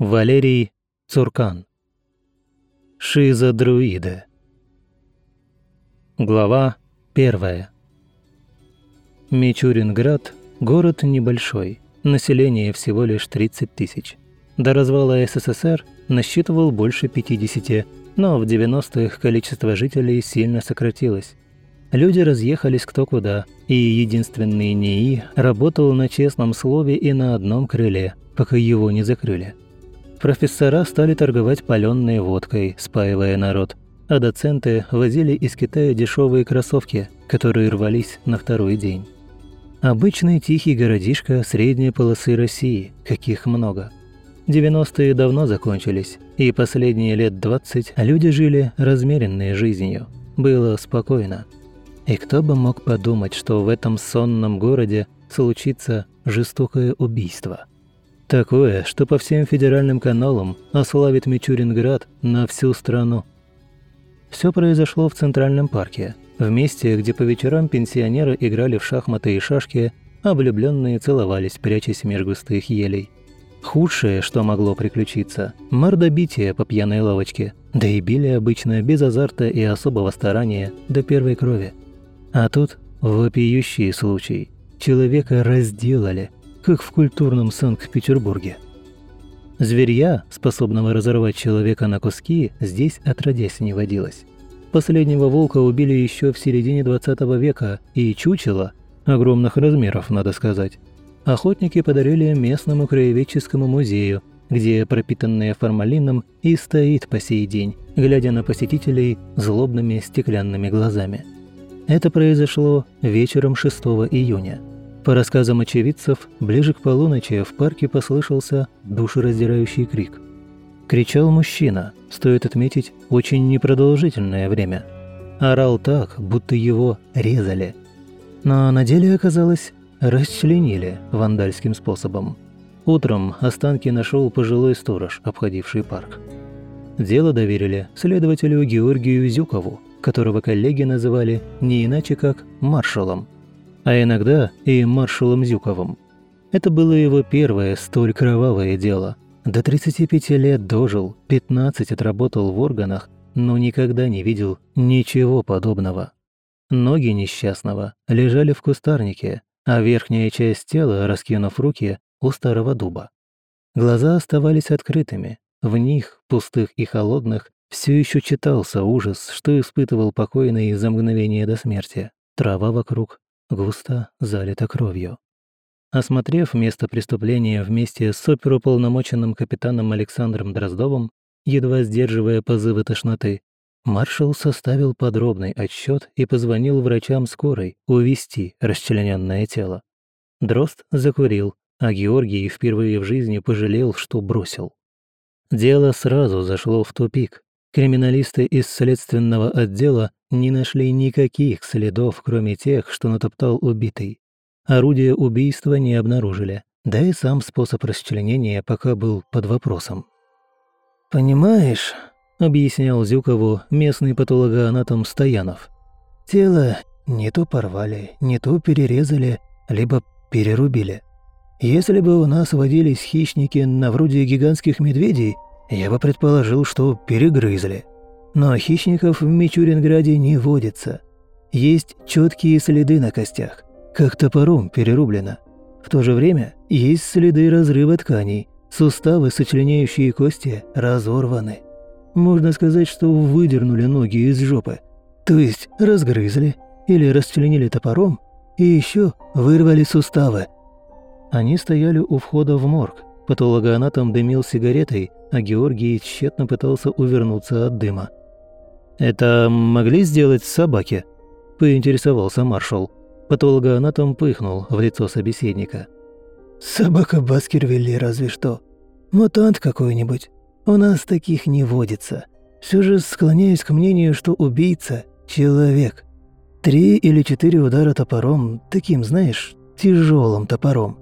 Валерий Цуркан. Шиза-друиды. Глава первая. Мичуринград – город небольшой, население всего лишь 30 тысяч. До развала СССР насчитывал больше 50, но в 90-х количество жителей сильно сократилось. Люди разъехались кто куда, и единственный НИИ работал на честном слове и на одном крыле, пока его не закрыли. Профессора стали торговать паленой водкой, спаивая народ, а доценты возили из Китая дешевые кроссовки, которые рвались на второй день. Обычный тихий городишко средней полосы России, каких много. 90-е давно закончились, и последние лет 20 люди жили размеренной жизнью. Было спокойно. И кто бы мог подумать, что в этом сонном городе случится жестокое убийство. Такое, что по всем федеральным каналам ославит Мичуринград на всю страну. Все произошло в Центральном парке, в месте, где по вечерам пенсионеры играли в шахматы и шашки, а влюбленные целовались, прячась меж густых елей. Худшее, что могло приключиться – мордобитие по пьяной лавочке, да и били обычно без азарта и особого старания до первой крови. А тут вопиющий случай. Человека разделали, как в культурном Санкт-Петербурге. Зверья, способного разорвать человека на куски, здесь отродясь не водилось. Последнего волка убили еще в середине 20 века, и чучело, огромных размеров, надо сказать, охотники подарили местному краеведческому музею, где пропитанное формалином и стоит по сей день, глядя на посетителей злобными стеклянными глазами. Это произошло вечером 6 июня. По рассказам очевидцев, ближе к полуночи в парке послышался душераздирающий крик. Кричал мужчина, стоит отметить, очень непродолжительное время. Орал так, будто его резали. Но на деле оказалось, расчленили вандальским способом. Утром останки нашел пожилой сторож, обходивший парк. Дело доверили следователю Георгию Зюкову, которого коллеги называли не иначе как маршалом, а иногда и маршалом Зюковым. Это было его первое столь кровавое дело. До 35 лет дожил, 15 отработал в органах, но никогда не видел ничего подобного. Ноги несчастного лежали в кустарнике, а верхняя часть тела, раскинув руки, у старого дуба. Глаза оставались открытыми, в них, пустых и холодных, все еще читался ужас, что испытывал покойный за мгновение до смерти. Трава вокруг густо залита кровью. Осмотрев место преступления вместе с оперуполномоченным капитаном Александром Дроздовым, едва сдерживая позывы тошноты, маршал составил подробный отчет и позвонил врачам скорой увести расчлененное тело. Дрозд закурил, а Георгий впервые в жизни пожалел, что бросил. Дело сразу зашло в тупик, Криминалисты из следственного отдела не нашли никаких следов, кроме тех, что натоптал убитый. Орудие убийства не обнаружили, да и сам способ расчленения пока был под вопросом. «Понимаешь», — объяснял Зюкову местный патологоанатом Стоянов, «тело не то порвали, не то перерезали, либо перерубили. Если бы у нас водились хищники на вроде гигантских медведей, я бы предположил, что перегрызли. Но хищников в Мичуринграде не водится. Есть четкие следы на костях, как топором перерублено. В то же время есть следы разрыва тканей, суставы, сочленяющие кости, разорваны. Можно сказать, что выдернули ноги из жопы. То есть разгрызли или расчленили топором и еще вырвали суставы. Они стояли у входа в морг. Патологоанатом дымил сигаретой, а Георгий тщетно пытался увернуться от дыма. «Это могли сделать собаки?» – поинтересовался маршал. Патологоанатом пыхнул в лицо собеседника. «Собака Баскервилли разве что. Мутант какой-нибудь. У нас таких не водится. Все же склоняюсь к мнению, что убийца – человек. Три или четыре удара топором, таким, знаешь, тяжелым топором.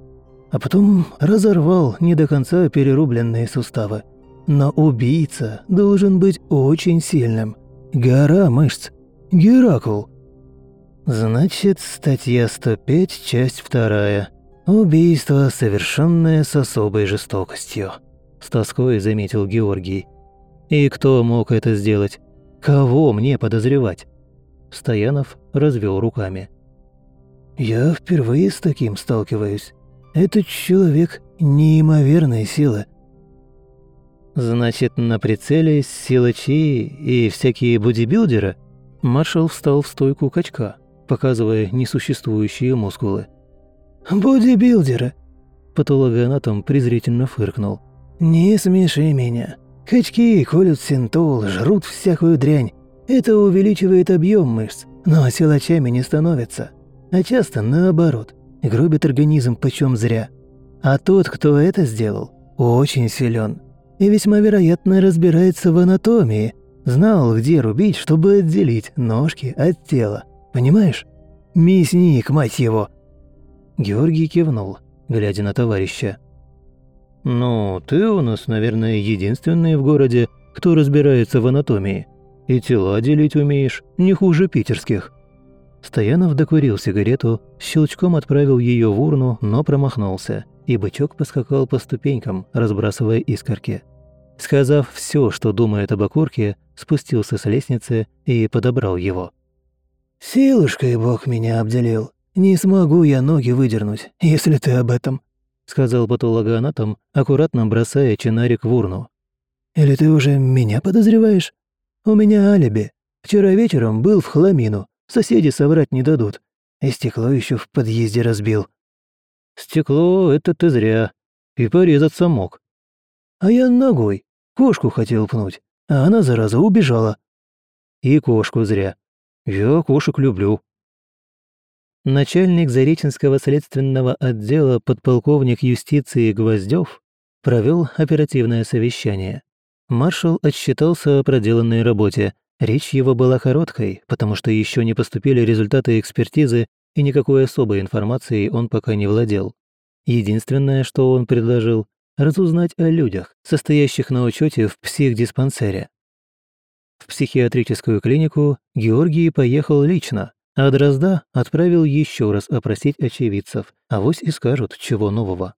А потом разорвал не до конца перерубленные суставы. Но убийца должен быть очень сильным. Гора мышц. Геракл. Значит, статья 105, часть 2. Убийство, совершенное с особой жестокостью. – с тоской заметил Георгий. «И кто мог это сделать? Кого мне подозревать?» Стоянов развел руками. «Я впервые с таким сталкиваюсь. Этот человек – неимоверная сила». «Значит, на прицеле силачи и всякие бодибилдеры?» Маршал встал в стойку качка, показывая несуществующие мускулы. «Бодибилдеры!» Патологоанатом презрительно фыркнул. «Не смеши меня. Качки колют синтол, жрут всякую дрянь. Это увеличивает объем мышц, но силачами не становятся. А часто наоборот, грубит организм почем зря. А тот, кто это сделал, очень силен и весьма вероятно разбирается в анатомии, знал, где рубить, чтобы отделить ножки от тела. Понимаешь? Мясник, мать его!» Георгий кивнул, глядя на товарища. «Ну, ты у нас, наверное, единственный в городе, кто разбирается в анатомии. И тела делить умеешь, не хуже питерских». Стоянов докурил сигарету, щелчком отправил ее в урну, но промахнулся, и бычок поскакал по ступенькам, разбрасывая искорки. Сказав все, что думает об окурке, спустился с лестницы и подобрал его. «Силушкой Бог меня обделил. Не смогу я ноги выдернуть, если ты об этом», сказал патологоанатом, аккуратно бросая чинарик в урну. «Или ты уже меня подозреваешь? У меня алиби. Вчера вечером был в хламину, соседи соврать не дадут. И стекло еще в подъезде разбил». «Стекло — это ты зря. И порезаться мог». «А я ногой. Кошку хотел пнуть, а она, зараза, убежала. И кошку зря. Я кошек люблю. Начальник Зареченского следственного отдела подполковник юстиции Гвоздев провел оперативное совещание. Маршал отсчитался о проделанной работе. Речь его была короткой, потому что еще не поступили результаты экспертизы, и никакой особой информацией он пока не владел. Единственное, что он предложил, разузнать о людях, состоящих на учете в психдиспансере. В психиатрическую клинику Георгий поехал лично, а Дрозда отправил еще раз опросить очевидцев, а вось и скажут, чего нового.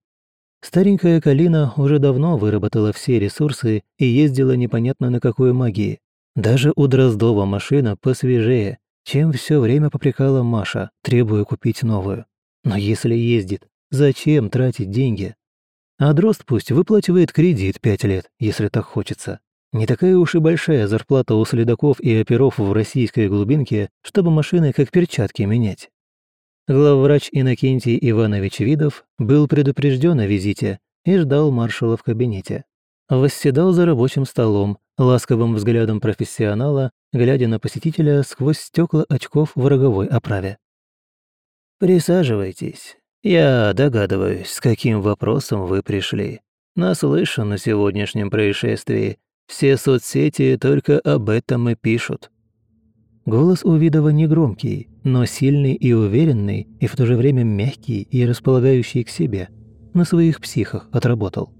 Старенькая Калина уже давно выработала все ресурсы и ездила непонятно на какой магии. Даже у Дроздова машина посвежее, чем все время попрекала Маша, требуя купить новую. Но если ездит, зачем тратить деньги? А Дрозд пусть выплачивает кредит пять лет, если так хочется. Не такая уж и большая зарплата у следаков и оперов в российской глубинке, чтобы машины как перчатки менять. Главврач Иннокентий Иванович Видов был предупрежден о визите и ждал маршала в кабинете. Восседал за рабочим столом, ласковым взглядом профессионала, глядя на посетителя сквозь стекла очков в роговой оправе. «Присаживайтесь. «Я догадываюсь, с каким вопросом вы пришли. Наслышан о сегодняшнем происшествии. Все соцсети только об этом и пишут». Голос у Видова негромкий, но сильный и уверенный, и в то же время мягкий и располагающий к себе. На своих психах отработал.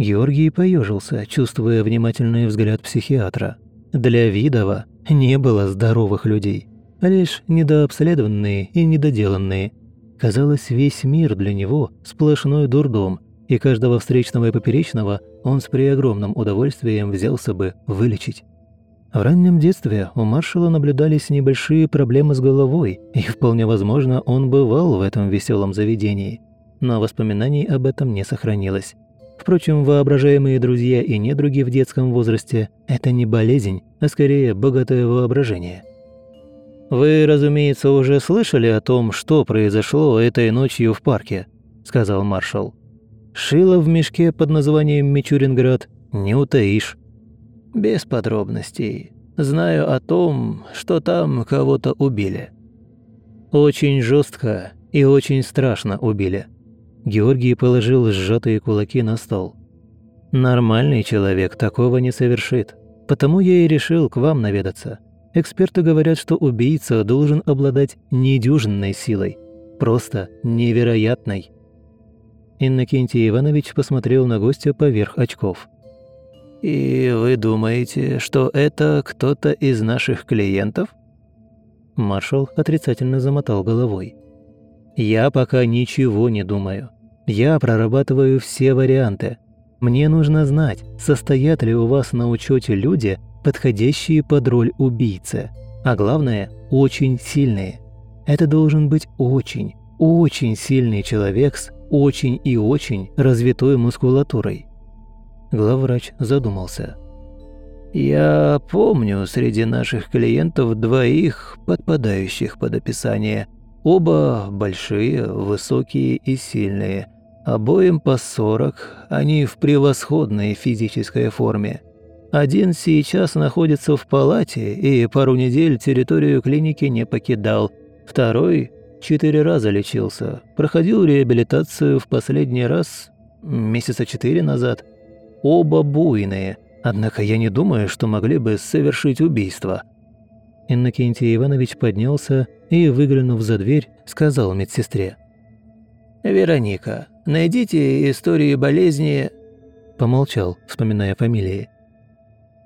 Георгий поежился, чувствуя внимательный взгляд психиатра. Для Видова не было здоровых людей, а лишь недообследованные и недоделанные – Казалось, весь мир для него – сплошной дурдом, и каждого встречного и поперечного он с преогромным удовольствием взялся бы вылечить. В раннем детстве у маршала наблюдались небольшие проблемы с головой, и вполне возможно, он бывал в этом веселом заведении. Но воспоминаний об этом не сохранилось. Впрочем, воображаемые друзья и недруги в детском возрасте – это не болезнь, а скорее богатое воображение – «Вы, разумеется, уже слышали о том, что произошло этой ночью в парке», – сказал маршал. «Шило в мешке под названием Мичуринград не утаишь». «Без подробностей. Знаю о том, что там кого-то убили». «Очень жестко и очень страшно убили». Георгий положил сжатые кулаки на стол. «Нормальный человек такого не совершит, потому я и решил к вам наведаться». Эксперты говорят, что убийца должен обладать недюжинной силой, просто невероятной. Иннокентий Иванович посмотрел на гостя поверх очков. «И вы думаете, что это кто-то из наших клиентов?» Маршал отрицательно замотал головой. «Я пока ничего не думаю. Я прорабатываю все варианты. Мне нужно знать, состоят ли у вас на учете люди, подходящие под роль убийцы. А главное, очень сильные. Это должен быть очень, очень сильный человек с очень и очень развитой мускулатурой. Главврач задумался. «Я помню среди наших клиентов двоих, подпадающих под описание. Оба большие, высокие и сильные. Обоим по 40, они в превосходной физической форме. Один сейчас находится в палате и пару недель территорию клиники не покидал. Второй четыре раза лечился, проходил реабилитацию в последний раз месяца четыре назад. Оба буйные, однако я не думаю, что могли бы совершить убийство». Иннокентий Иванович поднялся и, выглянув за дверь, сказал медсестре. «Вероника, найдите истории болезни...» Помолчал, вспоминая фамилии.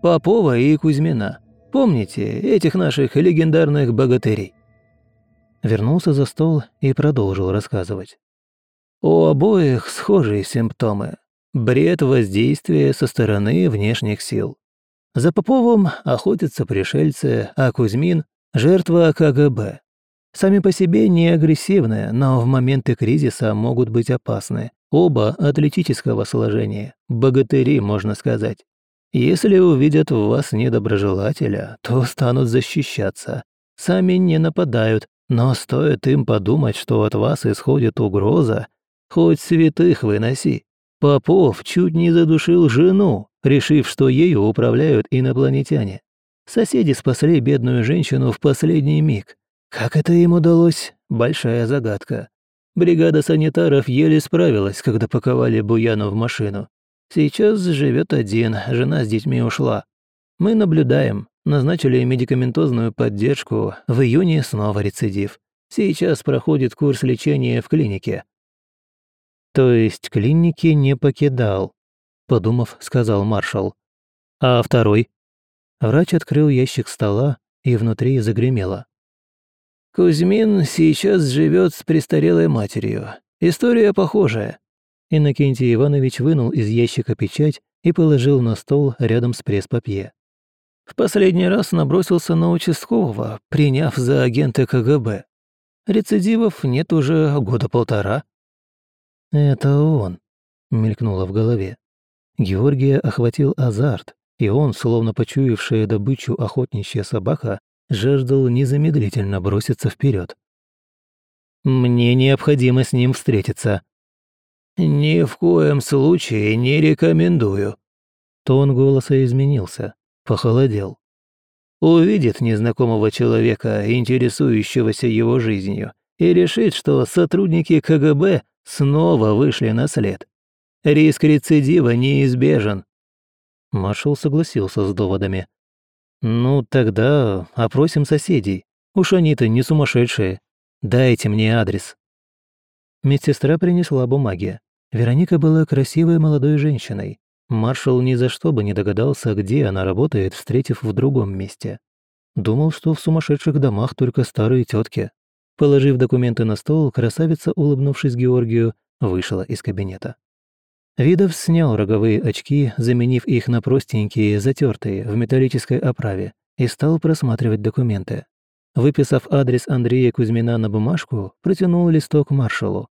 «Попова и Кузьмина. Помните этих наших легендарных богатырей?» Вернулся за стол и продолжил рассказывать. У обоих схожие симптомы. Бред воздействия со стороны внешних сил. За Поповым охотятся пришельцы, а Кузьмин – жертва КГБ. Сами по себе не агрессивные, но в моменты кризиса могут быть опасны. Оба атлетического сложения, богатыри, можно сказать. Если увидят в вас недоброжелателя, то станут защищаться. Сами не нападают, но стоит им подумать, что от вас исходит угроза, хоть святых выноси. Попов чуть не задушил жену, решив, что ею управляют инопланетяне. Соседи спасли бедную женщину в последний миг. Как это им удалось? Большая загадка. Бригада санитаров еле справилась, когда паковали Буяну в машину. Сейчас живет один, жена с детьми ушла. Мы наблюдаем, назначили медикаментозную поддержку, в июне снова рецидив. Сейчас проходит курс лечения в клинике. То есть клиники не покидал, подумав, сказал маршал. А второй? Врач открыл ящик стола, и внутри загремело. Кузьмин сейчас живет с престарелой матерью. История похожая. Иннокентий Иванович вынул из ящика печать и положил на стол рядом с пресс-папье. В последний раз набросился на участкового, приняв за агента КГБ. Рецидивов нет уже года полтора. «Это он», — мелькнуло в голове. Георгия охватил азарт, и он, словно почуявшая добычу охотничья собака, жаждал незамедлительно броситься вперед. «Мне необходимо с ним встретиться». «Ни в коем случае не рекомендую». Тон голоса изменился, похолодел. Увидит незнакомого человека, интересующегося его жизнью, и решит, что сотрудники КГБ снова вышли на след. Риск рецидива неизбежен». Маршал согласился с доводами. «Ну, тогда опросим соседей. Уж они-то не сумасшедшие. Дайте мне адрес». Медсестра принесла бумаги. Вероника была красивой молодой женщиной. Маршал ни за что бы не догадался, где она работает, встретив в другом месте. Думал, что в сумасшедших домах только старые тетки. Положив документы на стол, красавица, улыбнувшись Георгию, вышла из кабинета. Видов снял роговые очки, заменив их на простенькие, затертые, в металлической оправе, и стал просматривать документы. Выписав адрес Андрея Кузьмина на бумажку, протянул листок маршалу.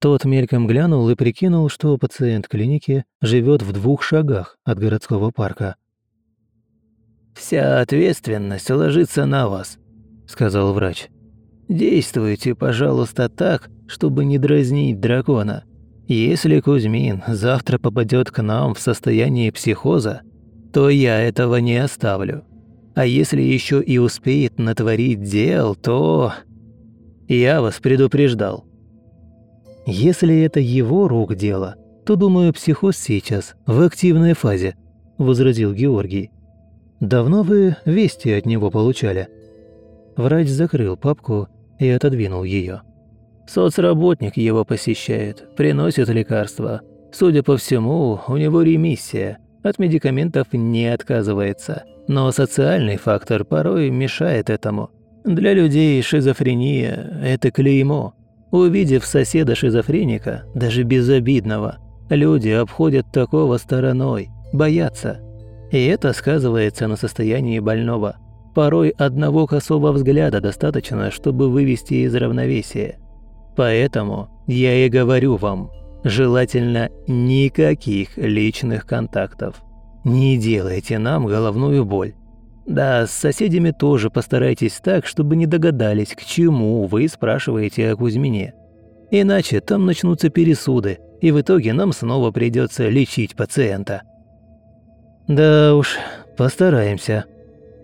Тот мельком глянул и прикинул, что пациент клиники живет в двух шагах от городского парка. «Вся ответственность ложится на вас», — сказал врач. «Действуйте, пожалуйста, так, чтобы не дразнить дракона. Если Кузьмин завтра попадет к нам в состоянии психоза, то я этого не оставлю. А если еще и успеет натворить дел, то... Я вас предупреждал. Если это его рук дело, то, думаю, психоз сейчас в активной фазе, возразил Георгий. Давно вы вести от него получали? Врач закрыл папку и отодвинул ее. Соцработник его посещает, приносит лекарства. Судя по всему, у него ремиссия, от медикаментов не отказывается. Но социальный фактор порой мешает этому. Для людей шизофрения – это клеймо. Увидев соседа-шизофреника, даже безобидного, Люди обходят такого стороной, боятся. И это сказывается на состоянии больного. Порой одного косого взгляда достаточно, чтобы вывести из равновесия. Поэтому я и говорю вам, желательно никаких личных контактов. Не делайте нам головную боль. Да, с соседями тоже постарайтесь так, чтобы не догадались, к чему вы спрашиваете о Кузьмине. Иначе там начнутся пересуды, и в итоге нам снова придется лечить пациента. Да уж, постараемся.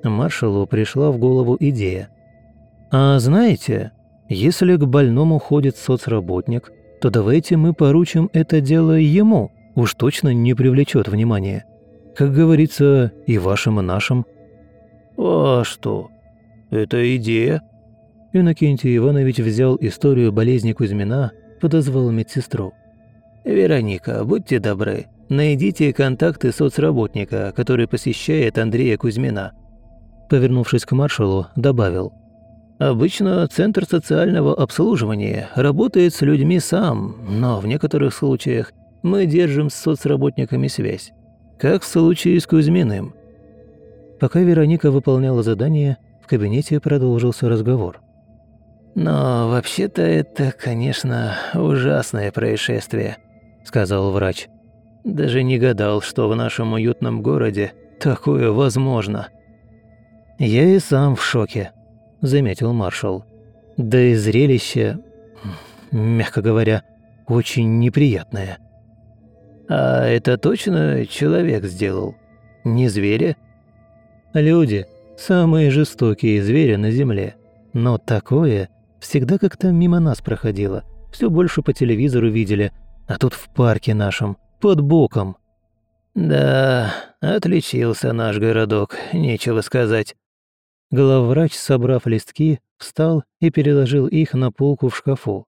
Маршалу пришла в голову идея. А знаете, если к больному ходит соцработник, то давайте мы поручим это дело ему, уж точно не привлечет внимания. Как говорится, и вашим, и нашим. «А что? Это идея?» Иннокентий Иванович взял историю болезни Кузьмина, подозвал медсестру. «Вероника, будьте добры, найдите контакты соцработника, который посещает Андрея Кузьмина». Повернувшись к маршалу, добавил. «Обычно Центр социального обслуживания работает с людьми сам, но в некоторых случаях мы держим с соцработниками связь. Как в случае с Кузьминым. Пока Вероника выполняла задание, в кабинете продолжился разговор. «Но вообще-то это, конечно, ужасное происшествие», – сказал врач. «Даже не гадал, что в нашем уютном городе такое возможно». «Я и сам в шоке», – заметил маршал. «Да и зрелище, мягко говоря, очень неприятное». «А это точно человек сделал? Не зверя?» Люди – самые жестокие звери на Земле. Но такое всегда как-то мимо нас проходило. Все больше по телевизору видели, а тут в парке нашем, под боком. Да, отличился наш городок, нечего сказать. Главврач, собрав листки, встал и переложил их на полку в шкафу.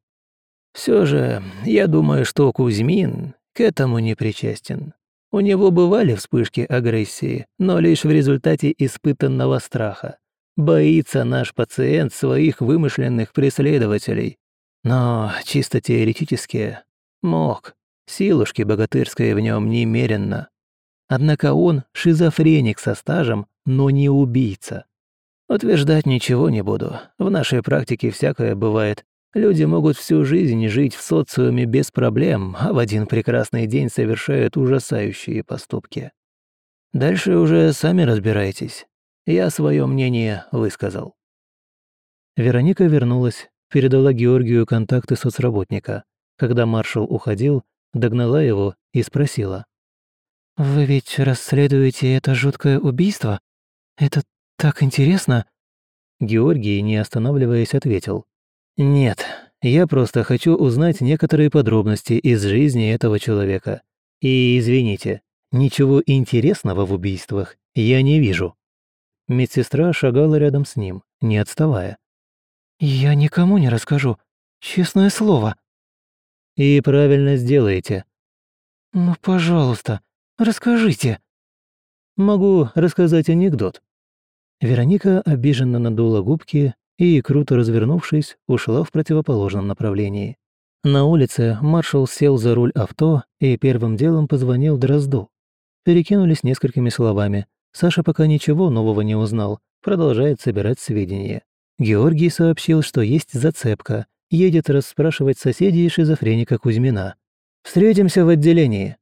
Все же, я думаю, что Кузьмин к этому не причастен. У него бывали вспышки агрессии, но лишь в результате испытанного страха. Боится наш пациент своих вымышленных преследователей. Но чисто теоретически мог. Силушки богатырской в нем немеренно. Однако он шизофреник со стажем, но не убийца. Утверждать ничего не буду. В нашей практике всякое бывает. Люди могут всю жизнь жить в социуме без проблем, а в один прекрасный день совершают ужасающие поступки. Дальше уже сами разбирайтесь. Я свое мнение высказал. Вероника вернулась, передала Георгию контакты соцработника. Когда маршал уходил, догнала его и спросила. «Вы ведь расследуете это жуткое убийство? Это так интересно!» Георгий, не останавливаясь, ответил. «Нет, я просто хочу узнать некоторые подробности из жизни этого человека. И извините, ничего интересного в убийствах я не вижу». Медсестра шагала рядом с ним, не отставая. «Я никому не расскажу, честное слово». «И правильно сделаете». «Ну, пожалуйста, расскажите». «Могу рассказать анекдот». Вероника обиженно надула губки и, круто развернувшись, ушла в противоположном направлении. На улице маршал сел за руль авто и первым делом позвонил Дрозду. Перекинулись несколькими словами. Саша пока ничего нового не узнал, продолжает собирать сведения. Георгий сообщил, что есть зацепка, едет расспрашивать соседей шизофреника Кузьмина. «Встретимся в отделении».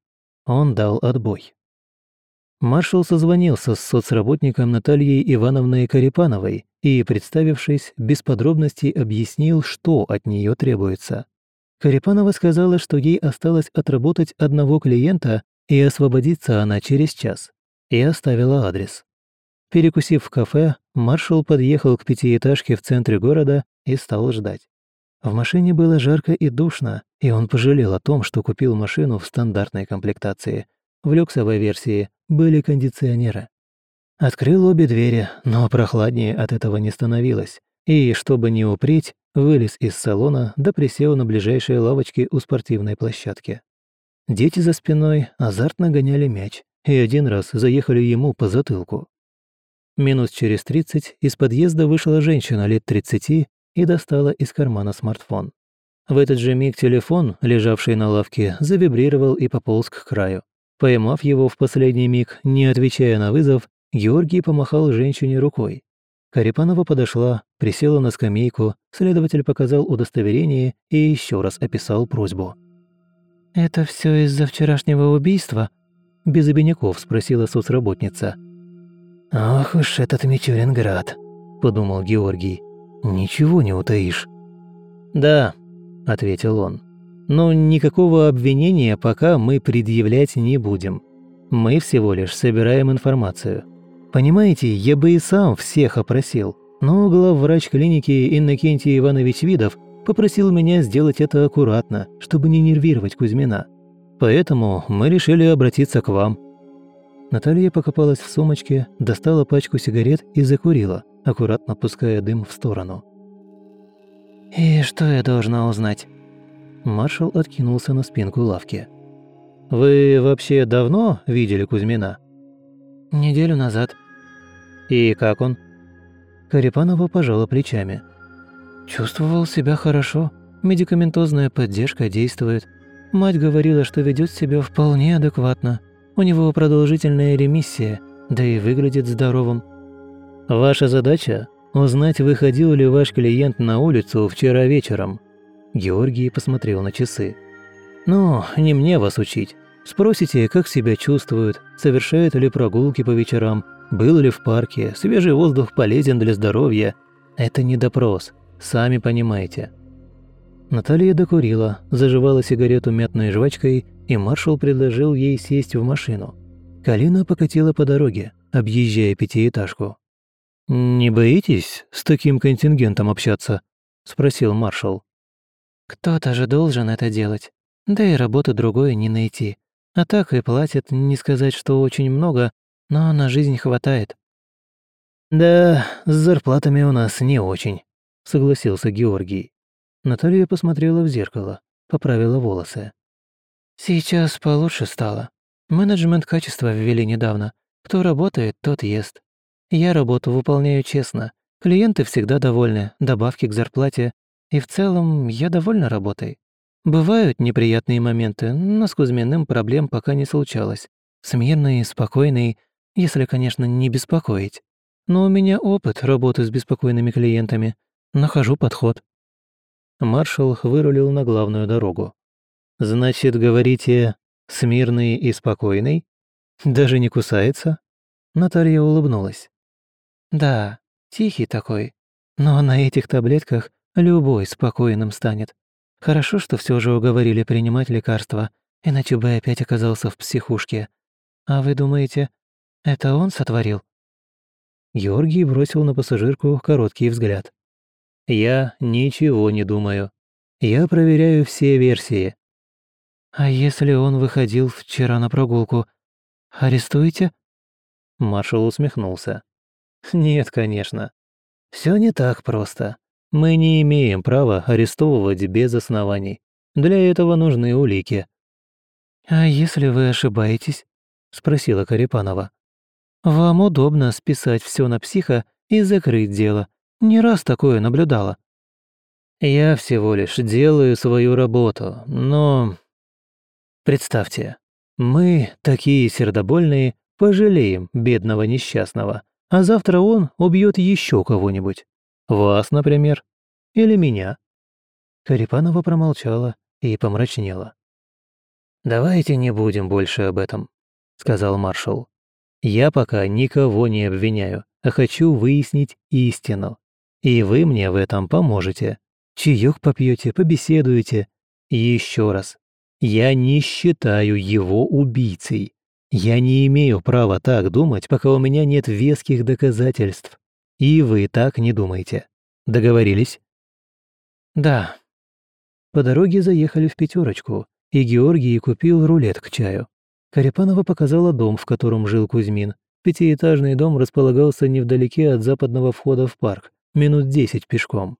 Он дал отбой. Маршал созвонился с соцработником Натальей Ивановной Карипановой и, представившись, без подробностей объяснил, что от нее требуется. Карипанова сказала, что ей осталось отработать одного клиента, и освободиться она через час, и оставила адрес. Перекусив в кафе, маршал подъехал к пятиэтажке в центре города и стал ждать. В машине было жарко и душно, и он пожалел о том, что купил машину в стандартной комплектации. В люксовой версии были кондиционеры. Открыл обе двери, но прохладнее от этого не становилось. И, чтобы не упреть, вылез из салона да присел на ближайшей лавочке у спортивной площадки. Дети за спиной азартно гоняли мяч и один раз заехали ему по затылку. Минут через тридцать из подъезда вышла женщина лет тридцати и достала из кармана смартфон. В этот же миг телефон, лежавший на лавке, завибрировал и пополз к краю. Поймав его в последний миг, не отвечая на вызов, Георгий помахал женщине рукой. Карипанова подошла, присела на скамейку, следователь показал удостоверение и еще раз описал просьбу. «Это все из-за вчерашнего убийства?» – без обиняков спросила соцработница. «Ох уж этот Мичуринград», – подумал Георгий. «Ничего не утаишь». «Да», – ответил он. «Но никакого обвинения пока мы предъявлять не будем. Мы всего лишь собираем информацию. Понимаете, я бы и сам всех опросил, но главврач клиники Иннокентий Иванович Видов попросил меня сделать это аккуратно, чтобы не нервировать Кузьмина. Поэтому мы решили обратиться к вам». Наталья покопалась в сумочке, достала пачку сигарет и закурила, аккуратно пуская дым в сторону. «И что я должна узнать?» Маршал откинулся на спинку лавки. «Вы вообще давно видели Кузьмина?» «Неделю назад». «И как он?» Карипанова пожала плечами. Чувствовал себя хорошо. Медикаментозная поддержка действует. Мать говорила, что ведет себя вполне адекватно. У него продолжительная ремиссия, да и выглядит здоровым. Ваша задача – узнать, выходил ли ваш клиент на улицу вчера вечером. Георгий посмотрел на часы. «Ну, не мне вас учить. Спросите, как себя чувствуют, совершают ли прогулки по вечерам, был ли в парке, свежий воздух полезен для здоровья. Это не допрос. Сами понимаете». Наталья докурила, заживала сигарету мятной жвачкой, и маршал предложил ей сесть в машину. Калина покатила по дороге, объезжая пятиэтажку. «Не боитесь с таким контингентом общаться?» – спросил маршал. «Кто-то же должен это делать. Да и работы другой не найти. А так и платят, не сказать, что очень много, но на жизнь хватает». «Да, с зарплатами у нас не очень», согласился Георгий. Наталья посмотрела в зеркало, поправила волосы. «Сейчас получше стало. Менеджмент качества ввели недавно. Кто работает, тот ест. Я работу выполняю честно. Клиенты всегда довольны, добавки к зарплате. И в целом я довольна работой. Бывают неприятные моменты, но с Кузьминым проблем пока не случалось. Смирный, спокойный, если, конечно, не беспокоить. Но у меня опыт работы с беспокойными клиентами – Нахожу подход». Маршал вырулил на главную дорогу. «Значит, говорите, смирный и спокойный? Даже не кусается?» Наталья улыбнулась. «Да, тихий такой. Но на этих таблетках любой спокойным станет. Хорошо, что все же уговорили принимать лекарства, иначе бы опять оказался в психушке. А вы думаете, это он сотворил?» Георгий бросил на пассажирку короткий взгляд. Я ничего не думаю. Я проверяю все версии. А если он выходил вчера на прогулку, арестуете? Маршал усмехнулся. Нет, конечно. Все не так просто. Мы не имеем права арестовывать без оснований. Для этого нужны улики. А если вы ошибаетесь? спросила Карипанова. Вам удобно списать все на психа и закрыть дело, не раз такое наблюдала. Я всего лишь делаю свою работу, но... Представьте, мы, такие сердобольные, пожалеем бедного несчастного, а завтра он убьет еще кого-нибудь. Вас, например. Или меня. Карипанова промолчала и помрачнела. «Давайте не будем больше об этом», — сказал маршал. «Я пока никого не обвиняю, а хочу выяснить истину. И вы мне в этом поможете. Чаёк попьете, побеседуете. еще раз. Я не считаю его убийцей. Я не имею права так думать, пока у меня нет веских доказательств. И вы так не думаете. Договорились? Да. По дороге заехали в пятерочку, и Георгий купил рулет к чаю. Карипанова показала дом, в котором жил Кузьмин. Пятиэтажный дом располагался невдалеке от западного входа в парк, минут десять пешком.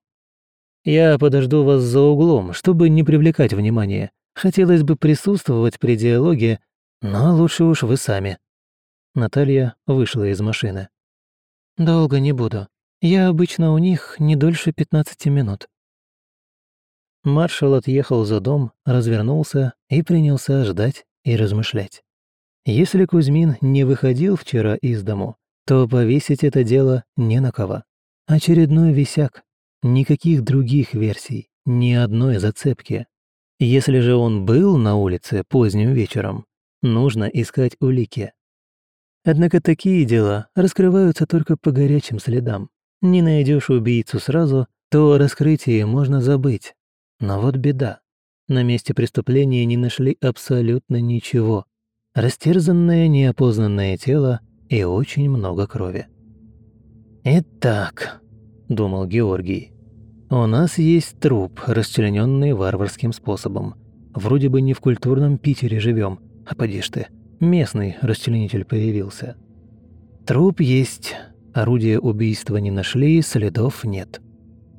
Я подожду вас за углом, чтобы не привлекать внимания. Хотелось бы присутствовать при диалоге, но лучше уж вы сами». Наталья вышла из машины. «Долго не буду. Я обычно у них не дольше пятнадцати минут». Маршал отъехал за дом, развернулся и принялся ждать и размышлять. Если Кузьмин не выходил вчера из дому, то повесить это дело не на кого. Очередной висяк. Никаких других версий, ни одной зацепки. Если же он был на улице поздним вечером, нужно искать улики. Однако такие дела раскрываются только по горячим следам. Не найдешь убийцу сразу, то о раскрытии можно забыть. Но вот беда. На месте преступления не нашли абсолютно ничего. Растерзанное неопознанное тело и очень много крови. «Итак», — думал Георгий, — «у нас есть труп, расчлененный варварским способом. Вроде бы не в культурном Питере живем, а поди ж ты, местный расчленитель появился. Труп есть, орудия убийства не нашли, следов нет.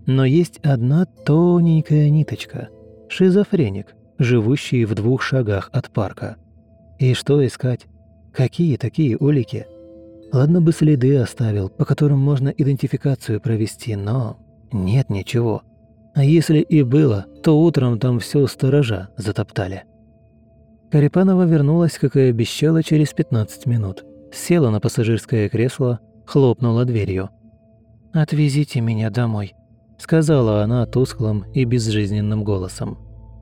Но есть одна тоненькая ниточка — шизофреник, живущий в двух шагах от парка. И что искать? Какие такие улики?» Ладно бы следы оставил, по которым можно идентификацию провести, но нет ничего. А если и было, то утром там все сторожа затоптали. Карипанова вернулась, как и обещала, через 15 минут. Села на пассажирское кресло, хлопнула дверью. «Отвезите меня домой», — сказала она тусклым и безжизненным голосом.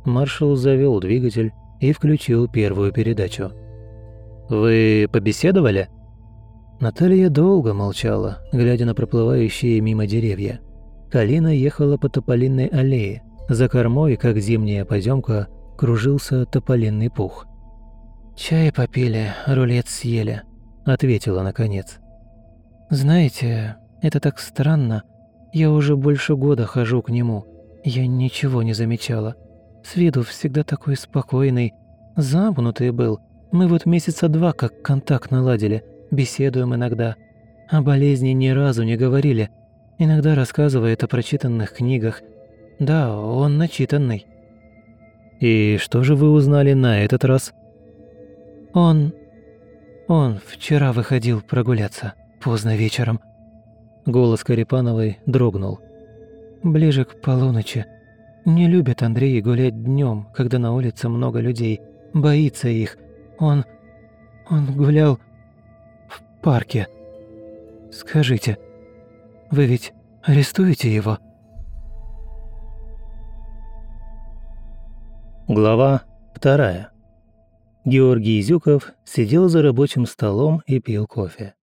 Маршал завел двигатель и включил первую передачу. «Вы побеседовали?» Наталья долго молчала, глядя на проплывающие мимо деревья. Калина ехала по тополинной аллее. За кормой, как зимняя поземка, кружился тополинный пух. «Чай попили, рулет съели», — ответила наконец. «Знаете, это так странно. Я уже больше года хожу к нему. Я ничего не замечала. С виду всегда такой спокойный. Замкнутый был. Мы вот месяца два как контакт наладили беседуем иногда. О болезни ни разу не говорили. Иногда рассказывает о прочитанных книгах. Да, он начитанный. И что же вы узнали на этот раз? Он... Он вчера выходил прогуляться, поздно вечером. Голос Карипановой дрогнул. Ближе к полуночи. Не любит Андрей гулять днем, когда на улице много людей. Боится их. Он... Он гулял парке. Скажите, вы ведь арестуете его?» Глава вторая. Георгий Зюков сидел за рабочим столом и пил кофе.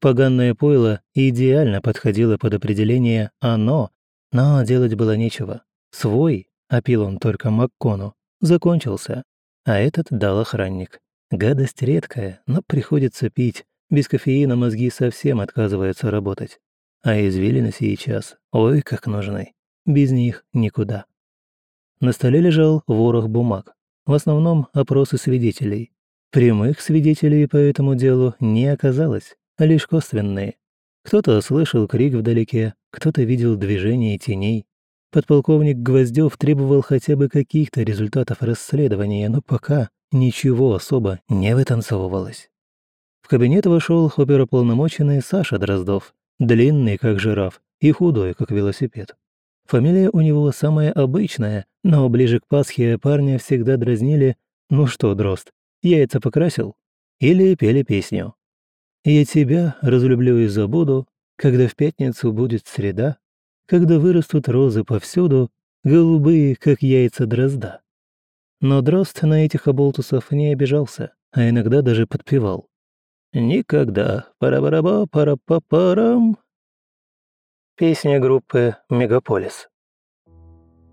Поганное пойло идеально подходило под определение «оно», но делать было нечего. Свой, а пил он только Маккону, закончился, а этот дал охранник. Гадость редкая, но приходится пить, без кофеина мозги совсем отказываются работать. А извилины сейчас, ой, как нужны. Без них никуда. На столе лежал ворох бумаг. В основном опросы свидетелей. Прямых свидетелей по этому делу не оказалось, а лишь косвенные. Кто-то слышал крик вдалеке, кто-то видел движение теней. Подполковник Гвоздев требовал хотя бы каких-то результатов расследования, но пока ничего особо не вытанцовывалось. В кабинет вошел оперуполномоченный Саша Дроздов, длинный, как жираф, и худой, как велосипед. Фамилия у него самая обычная, но ближе к Пасхе парня всегда дразнили «Ну что, Дрозд, яйца покрасил?» или пели песню «Я тебя разлюблю и забуду, когда в пятницу будет среда, когда вырастут розы повсюду, голубые, как яйца дрозда». Но Дрозд на этих оболтусов не обижался, а иногда даже подпевал. Никогда. Пара-бараба, пара-па-парам. Песня группы «Мегаполис».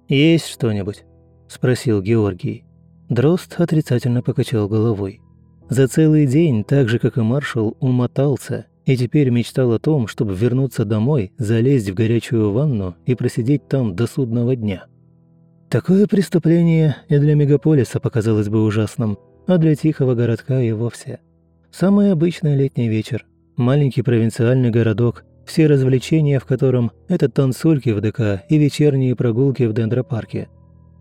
«Есть что-нибудь?» – спросил Георгий. Дрозд отрицательно покачал головой. За целый день, так же как и маршал, умотался и теперь мечтал о том, чтобы вернуться домой, залезть в горячую ванну и просидеть там до судного дня. Такое преступление и для мегаполиса показалось бы ужасным, а для тихого городка и вовсе – Самый обычный летний вечер. Маленький провинциальный городок, все развлечения в котором – это танцульки в ДК и вечерние прогулки в дендропарке.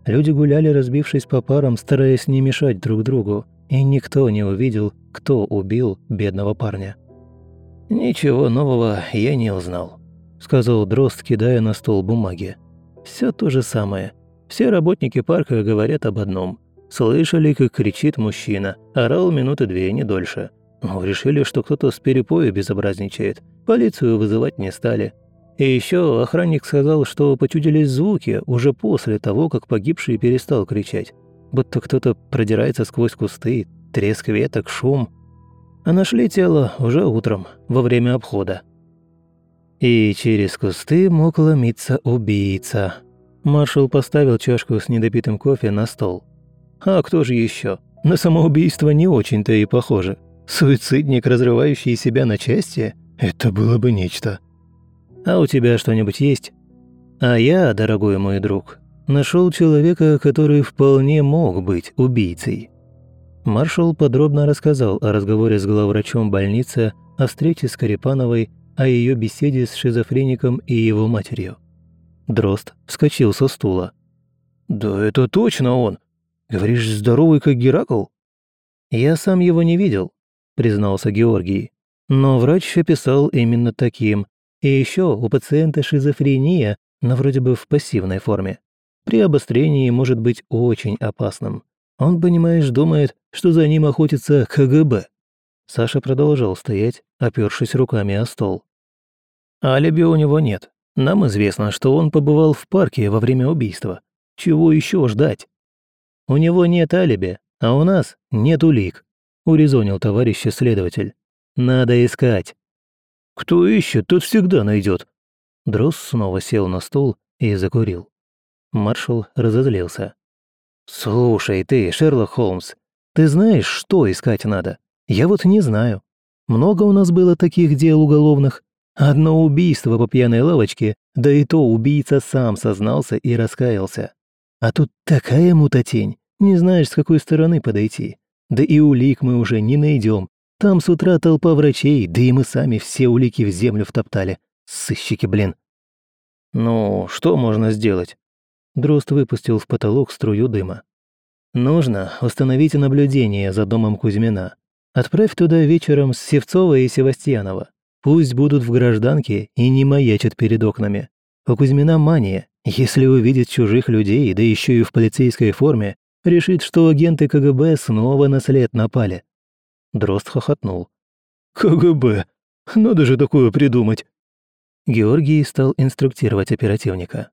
Люди гуляли, разбившись по парам, стараясь не мешать друг другу, и никто не увидел, кто убил бедного парня. «Ничего нового я не узнал», – сказал Дрозд, кидая на стол бумаги. Все то же самое. Все работники парка говорят об одном. Слышали, как кричит мужчина. Орал минуты две, не дольше. Решили, что кто-то с перепою безобразничает. Полицию вызывать не стали. И еще охранник сказал, что почудились звуки уже после того, как погибший перестал кричать. Будто кто-то продирается сквозь кусты, треск веток, шум. А нашли тело уже утром, во время обхода. И через кусты мог ломиться убийца. Маршал поставил чашку с недопитым кофе на стол. А кто же еще? На самоубийство не очень-то и похоже. Суицидник, разрывающий себя на части, это было бы нечто. А у тебя что-нибудь есть? А я, дорогой мой друг, нашел человека, который вполне мог быть убийцей. Маршал подробно рассказал о разговоре с главврачом больницы, о встрече с Карипановой, о ее беседе с шизофреником и его матерью. Дрозд вскочил со стула. «Да это точно он! Говоришь, здоровый, как Геракл?» «Я сам его не видел», — признался Георгий. Но врач описал именно таким, и еще у пациента шизофрения, но вроде бы в пассивной форме. При обострении может быть очень опасным. Он, понимаешь, думает, что за ним охотится КГБ. Саша продолжал стоять, опёршись руками о стол. Алиби у него нет. Нам известно, что он побывал в парке во время убийства. Чего еще ждать? У него нет алиби, а у нас нет улик, урезонил товарищ следователь. Надо искать. Кто ищет, тот всегда найдет. Дросс снова сел на стул и закурил. Маршал разозлился. «Слушай ты, Шерлок Холмс, ты знаешь, что искать надо? Я вот не знаю. Много у нас было таких дел уголовных. Одно убийство по пьяной лавочке, да и то убийца сам сознался и раскаялся. А тут такая мутатень, не знаешь, с какой стороны подойти. Да и улик мы уже не найдем, там с утра толпа врачей, да и мы сами все улики в землю втоптали. Сыщики, блин. Ну, что можно сделать? Дрозд выпустил в потолок струю дыма. Нужно установить наблюдение за домом Кузьмина. Отправь туда вечером Севцова и Севастьянова. Пусть будут в гражданке и не маячат перед окнами. У Кузьмина мания. Если увидит чужих людей, да еще и в полицейской форме, решит, что агенты КГБ снова на след напали. Дрозд хохотнул. «КГБ! Надо же такое придумать!» Георгий стал инструктировать оперативника.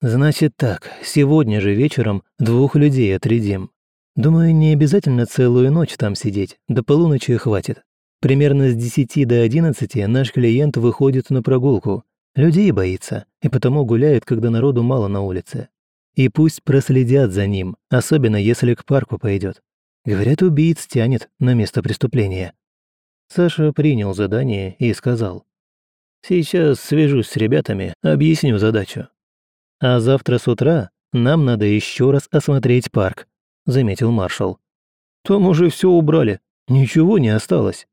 «Значит так, сегодня же вечером двух людей отрядим. Думаю, не обязательно целую ночь там сидеть, до полуночи хватит. Примерно с 10 до 11 наш клиент выходит на прогулку. Людей боится, и потому гуляет, когда народу мало на улице. И пусть проследят за ним, особенно если к парку пойдет. Говорят, убийц тянет на место преступления. Саша принял задание и сказал. «Сейчас свяжусь с ребятами, объясню задачу. А завтра с утра нам надо еще раз осмотреть парк», заметил маршал. «Там уже все убрали, ничего не осталось».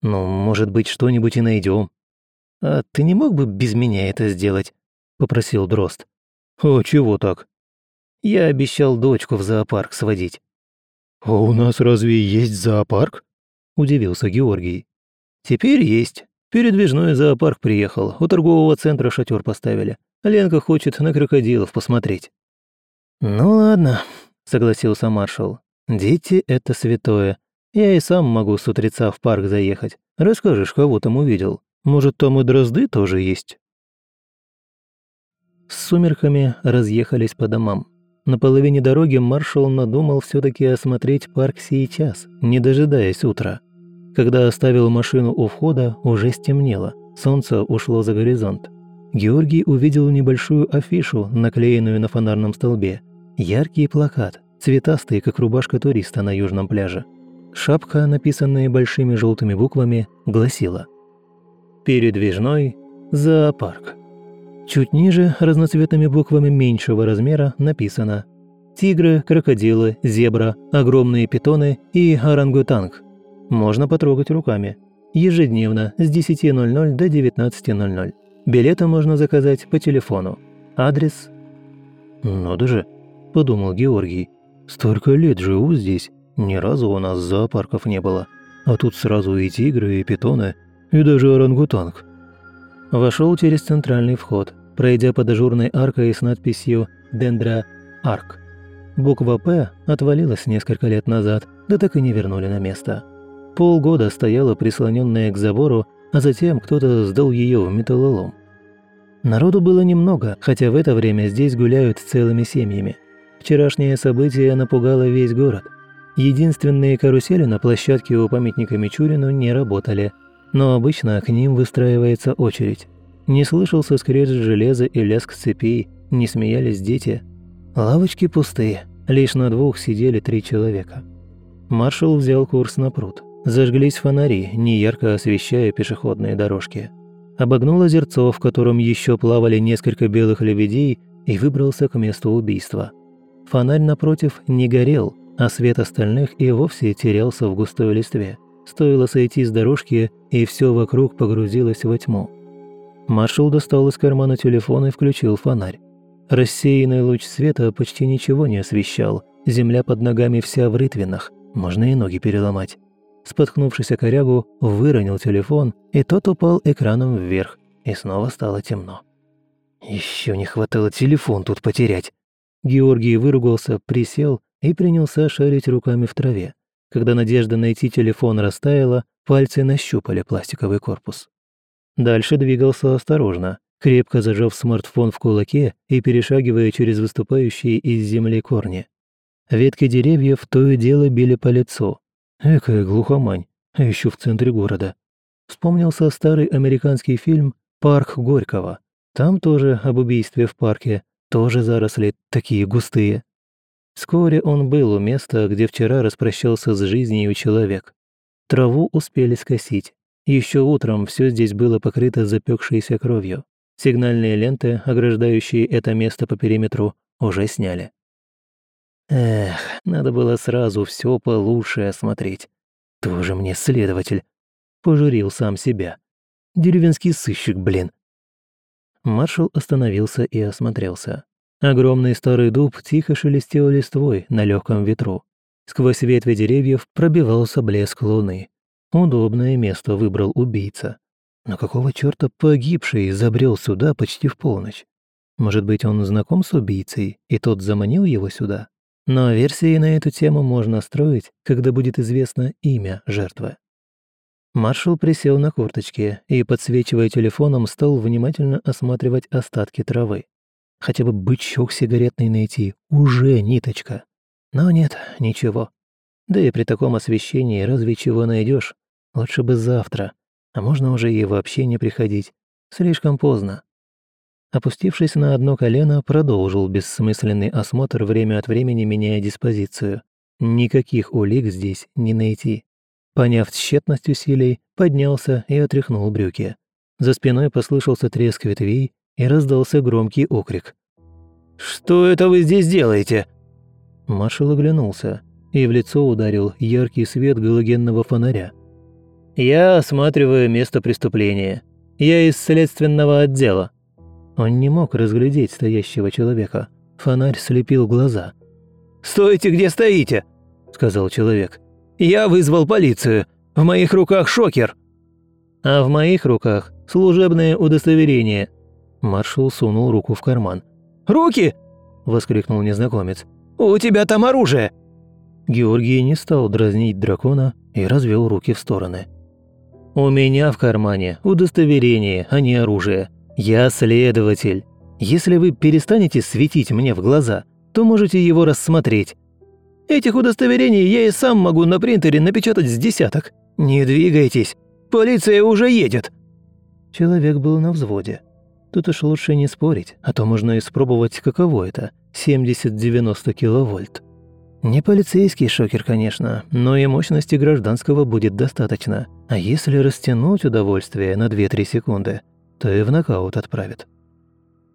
«Ну, может быть, что-нибудь и найдем. «А ты не мог бы без меня это сделать?» попросил Дрозд. «А чего так?» «Я обещал дочку в зоопарк сводить». «А у нас разве есть зоопарк?» – удивился Георгий. «Теперь есть. Передвижной зоопарк приехал, у торгового центра шатер поставили. Ленка хочет на крокодилов посмотреть». «Ну ладно», – согласился маршал. «Дети – это святое. Я и сам могу с утреца в парк заехать. Расскажешь, кого там увидел. Может, там и дрозды тоже есть?» С сумерками разъехались по домам. На половине дороги маршал надумал все таки осмотреть парк сейчас, не дожидаясь утра. Когда оставил машину у входа, уже стемнело, солнце ушло за горизонт. Георгий увидел небольшую афишу, наклеенную на фонарном столбе. Яркий плакат, цветастый, как рубашка туриста на южном пляже. Шапка, написанная большими желтыми буквами, гласила «Передвижной зоопарк». Чуть ниже, разноцветными буквами меньшего размера, написано «Тигры, крокодилы, зебра, огромные питоны и орангутанг». Можно потрогать руками. Ежедневно с 10.00 до 19.00. Билеты можно заказать по телефону. Адрес... «Надо же», – подумал Георгий. «Столько лет живу здесь, ни разу у нас зоопарков не было. А тут сразу и тигры, и питоны, и даже орангутанг». Вошел через центральный вход, пройдя под ажурной аркой с надписью «Дендра Арк». Буква «П» отвалилась несколько лет назад, да так и не вернули на место. Полгода стояла прислоненная к забору, а затем кто-то сдал ее в металлолом. Народу было немного, хотя в это время здесь гуляют целыми семьями. Вчерашнее событие напугало весь город. Единственные карусели на площадке у памятника Мичурину не работали, но обычно к ним выстраивается очередь. Не слышался скрежет железа и лязг цепей, не смеялись дети. Лавочки пустые, Лишь на двух сидели три человека. Маршал взял курс на пруд. Зажглись фонари, неярко освещая пешеходные дорожки. Обогнул озерцо, в котором еще плавали несколько белых лебедей, и выбрался к месту убийства. Фонарь напротив не горел, а свет остальных и вовсе терялся в густой листве. Стоило сойти с дорожки, и все вокруг погрузилось во тьму. Маршал достал из кармана телефон и включил фонарь. Рассеянный луч света почти ничего не освещал, земля под ногами вся в рытвинах, можно и ноги переломать. Споткнувшись о корягу, выронил телефон, и тот упал экраном вверх, и снова стало темно. Еще не хватало телефон тут потерять. Георгий выругался, присел и принялся шарить руками в траве. Когда надежда найти телефон растаяла, пальцы нащупали пластиковый корпус. Дальше двигался осторожно, крепко зажав смартфон в кулаке и перешагивая через выступающие из земли корни. Ветки деревьев то и дело били по лицу. Экая глухомань, а еще в центре города. Вспомнился старый американский фильм «Парк Горького». Там тоже об убийстве в парке, тоже заросли такие густые. Вскоре он был у места, где вчера распрощался с жизнью человек. Траву успели скосить. Еще утром все здесь было покрыто запекшейся кровью. Сигнальные ленты, ограждающие это место по периметру, уже сняли. Эх, надо было сразу все получше осмотреть. Тоже мне следователь. Пожурил сам себя. Деревенский сыщик, блин. Маршал остановился и осмотрелся. Огромный старый дуб тихо шелестел листвой на легком ветру. Сквозь ветви деревьев пробивался блеск луны. Удобное место выбрал убийца. Но какого чёрта погибший забрел сюда почти в полночь? Может быть, он знаком с убийцей, и тот заманил его сюда? Но версии на эту тему можно строить, когда будет известно имя жертвы. Маршал присел на корточки и, подсвечивая телефоном, стал внимательно осматривать остатки травы. Хотя бы бычок сигаретный найти, уже ниточка. Но нет, ничего. Да и при таком освещении разве чего найдешь? Лучше бы завтра, а можно уже и вообще не приходить. Слишком поздно. Опустившись на одно колено, продолжил бессмысленный осмотр время от времени меняя диспозицию. Никаких улик здесь не найти. Поняв тщетность усилий, поднялся и отряхнул брюки. За спиной послышался треск ветвей и раздался громкий окрик. «Что это вы здесь делаете?» Маршал оглянулся, и в лицо ударил яркий свет галогенного фонаря. «Я осматриваю место преступления. Я из следственного отдела». Он не мог разглядеть стоящего человека. Фонарь слепил глаза. «Стойте, где стоите!» – сказал человек. «Я вызвал полицию. В моих руках шокер». «А в моих руках служебное удостоверение». Маршал сунул руку в карман. «Руки!» – воскликнул незнакомец. «У тебя там оружие!» Георгий не стал дразнить дракона и развел руки в стороны. У меня в кармане удостоверение, а не оружие. Я следователь. Если вы перестанете светить мне в глаза, то можете его рассмотреть. Этих удостоверений я и сам могу на принтере напечатать с десяток. Не двигайтесь, полиция уже едет». Человек был на взводе. Тут уж лучше не спорить, а то можно испробовать, каково это – 70-90 киловольт. Не полицейский шокер, конечно, но и мощности гражданского будет достаточно. А если растянуть удовольствие на 2-3 секунды, то и в нокаут отправит.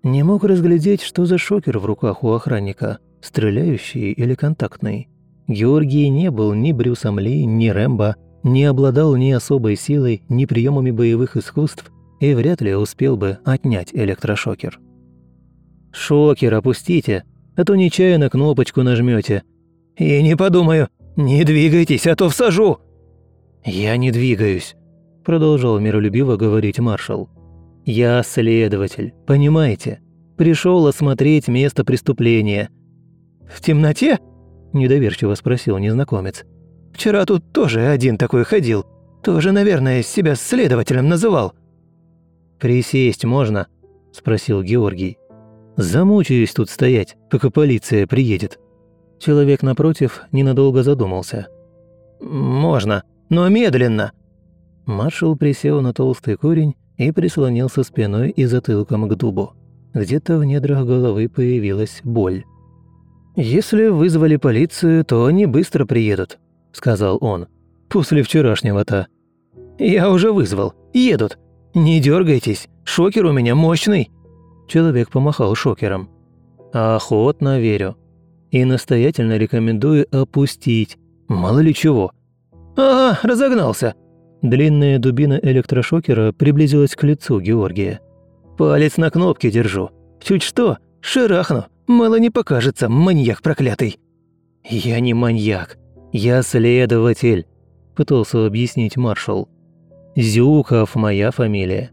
Не мог разглядеть, что за шокер в руках у охранника, стреляющий или контактный. Георгий не был ни Брюсом Ли, ни Рэмбо, не обладал ни особой силой, ни приемами боевых искусств и вряд ли успел бы отнять электрошокер. «Шокер опустите, а то нечаянно кнопочку нажмете, «И не подумаю. Не двигайтесь, а то всажу!» «Я не двигаюсь», – продолжал миролюбиво говорить маршал. Я следователь, понимаете? Пришел осмотреть место преступления». «В темноте?» – недоверчиво спросил незнакомец. «Вчера тут тоже один такой ходил. Тоже, наверное, себя следователем называл». «Присесть можно?» – спросил Георгий. «Замучаюсь тут стоять, пока полиция приедет». Человек напротив ненадолго задумался. «Можно, но медленно». Маршал присел на толстый корень и прислонился спиной и затылком к дубу. Где-то в недрах головы появилась боль. «Если вызвали полицию, то они быстро приедут», — сказал он. «После вчерашнего-то». «Я уже вызвал. Едут. Не дергайтесь. Шокер у меня мощный». Человек помахал шокером. «Охотно верю. И настоятельно рекомендую опустить. Мало ли чего». «Ага, разогнался. Длинная дубина электрошокера приблизилась к лицу Георгия. «Палец на кнопке держу. Чуть что, шарахну. Мало не покажется, маньяк проклятый». «Я не маньяк. Я следователь», – пытался объяснить маршал. «Зюков моя фамилия.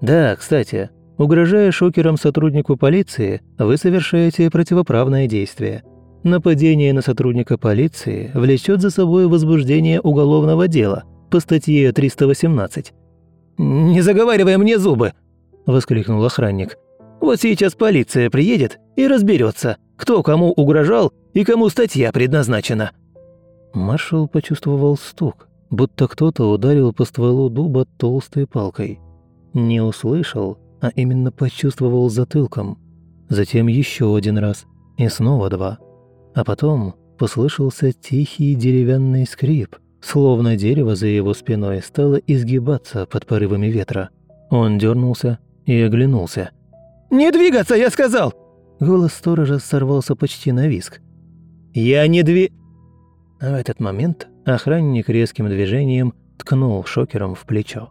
Да, кстати, угрожая шокером сотруднику полиции, вы совершаете противоправное действие. Нападение на сотрудника полиции влечет за собой возбуждение уголовного дела – по статье 318». «Не заговаривай мне зубы!» – воскликнул охранник. «Вот сейчас полиция приедет и разберется, кто кому угрожал и кому статья предназначена». Маршал почувствовал стук, будто кто-то ударил по стволу дуба толстой палкой. Не услышал, а именно почувствовал затылком. Затем еще один раз и снова два. А потом послышался тихий деревянный скрип – Словно дерево за его спиной стало изгибаться под порывами ветра. Он дернулся и оглянулся. «Не двигаться, я сказал!» Голос сторожа сорвался почти на виск. «Я не дви...» В этот момент охранник резким движением ткнул шокером в плечо.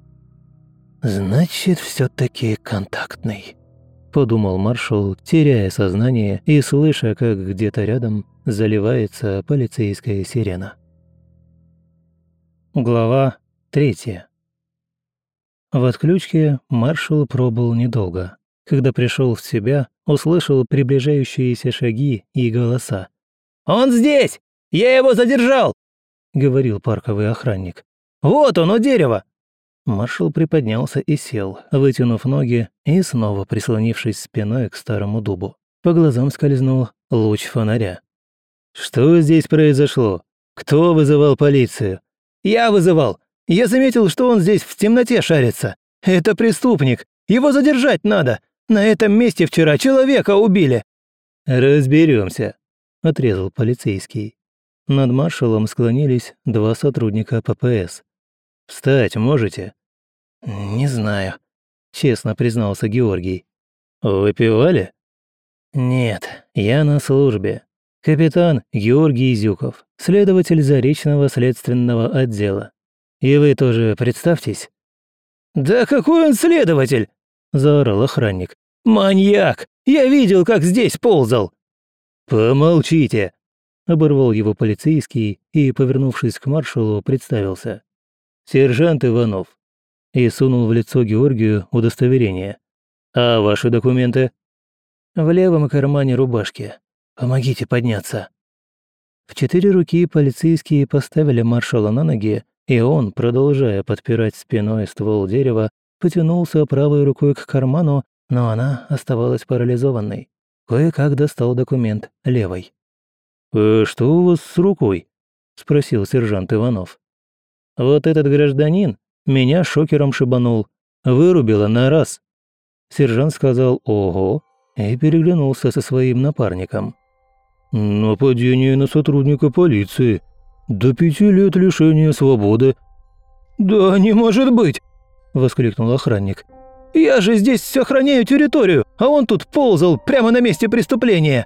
«Значит, все таки контактный», – подумал маршал, теряя сознание и слыша, как где-то рядом заливается полицейская сирена. Глава третья. В отключке маршал пробыл недолго. Когда пришел в себя, услышал приближающиеся шаги и голоса. «Он здесь! Я его задержал!» — говорил парковый охранник. «Вот он, у дерева!» Маршал приподнялся и сел, вытянув ноги и снова прислонившись спиной к старому дубу. По глазам скользнул луч фонаря. «Что здесь произошло? Кто вызывал полицию? «Я вызывал. Я заметил, что он здесь в темноте шарится. Это преступник. Его задержать надо. На этом месте вчера человека убили». Разберемся, отрезал полицейский. Над маршалом склонились два сотрудника ППС. «Встать можете?» «Не знаю», — честно признался Георгий. «Выпивали?» «Нет, я на службе. Капитан Георгий Изюков, следователь Заречного следственного отдела. И вы тоже представьтесь». «Да какой он следователь?» – заорал охранник. «Маньяк! Я видел, как здесь ползал!» «Помолчите!» – оборвал его полицейский и, повернувшись к маршалу, представился. «Сержант Иванов». И сунул в лицо Георгию удостоверение. «А ваши документы?» «В левом кармане рубашки. Помогите подняться». В четыре руки полицейские поставили маршала на ноги, и он, продолжая подпирать спиной ствол дерева, потянулся правой рукой к карману, но она оставалась парализованной. Кое-как достал документ левой. «Э, «Что у вас с рукой?» – спросил сержант Иванов. «Вот этот гражданин меня шокером шибанул. Вырубило на раз». Сержант сказал «Ого» и переглянулся со своим напарником. «Нападение на сотрудника полиции. До пяти лет лишения свободы». «Да не может быть!» – воскликнул охранник. «Я же здесь охраняю территорию, а он тут ползал прямо на месте преступления!»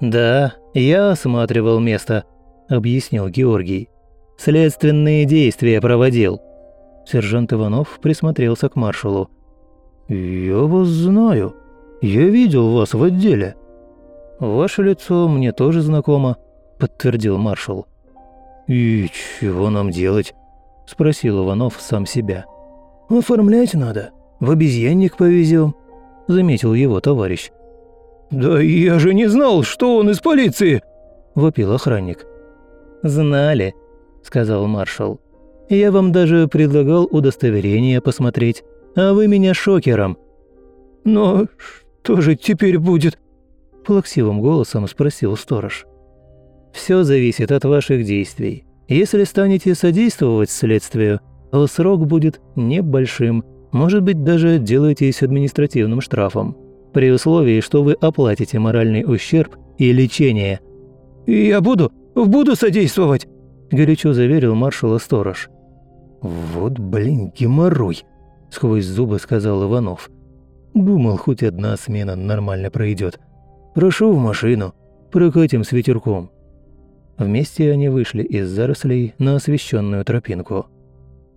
«Да, я осматривал место», – объяснил Георгий. «Следственные действия проводил». Сержант Иванов присмотрелся к маршалу. «Я вас знаю. Я видел вас в отделе». «Ваше лицо мне тоже знакомо», – подтвердил маршал. «И чего нам делать?» – спросил Иванов сам себя. «Оформлять надо. в обезьянник повезем», – заметил его товарищ. «Да я же не знал, что он из полиции!» – вопил охранник. «Знали», – сказал маршал. «Я вам даже предлагал удостоверение посмотреть, а вы меня шокером». «Но что же теперь будет?» – плаксивым голосом спросил сторож. «Все зависит от ваших действий. Если станете содействовать следствию, то срок будет небольшим, может быть, даже отделаетесь административным штрафом, при условии, что вы оплатите моральный ущерб и лечение». «Я буду, буду содействовать», – горячо заверил маршала сторож. «Вот, блин, геморрой», – сквозь зубы сказал Иванов. «Думал, хоть одна смена нормально пройдет. Прошу в машину, прокатим с ветерком». Вместе они вышли из зарослей на освещенную тропинку.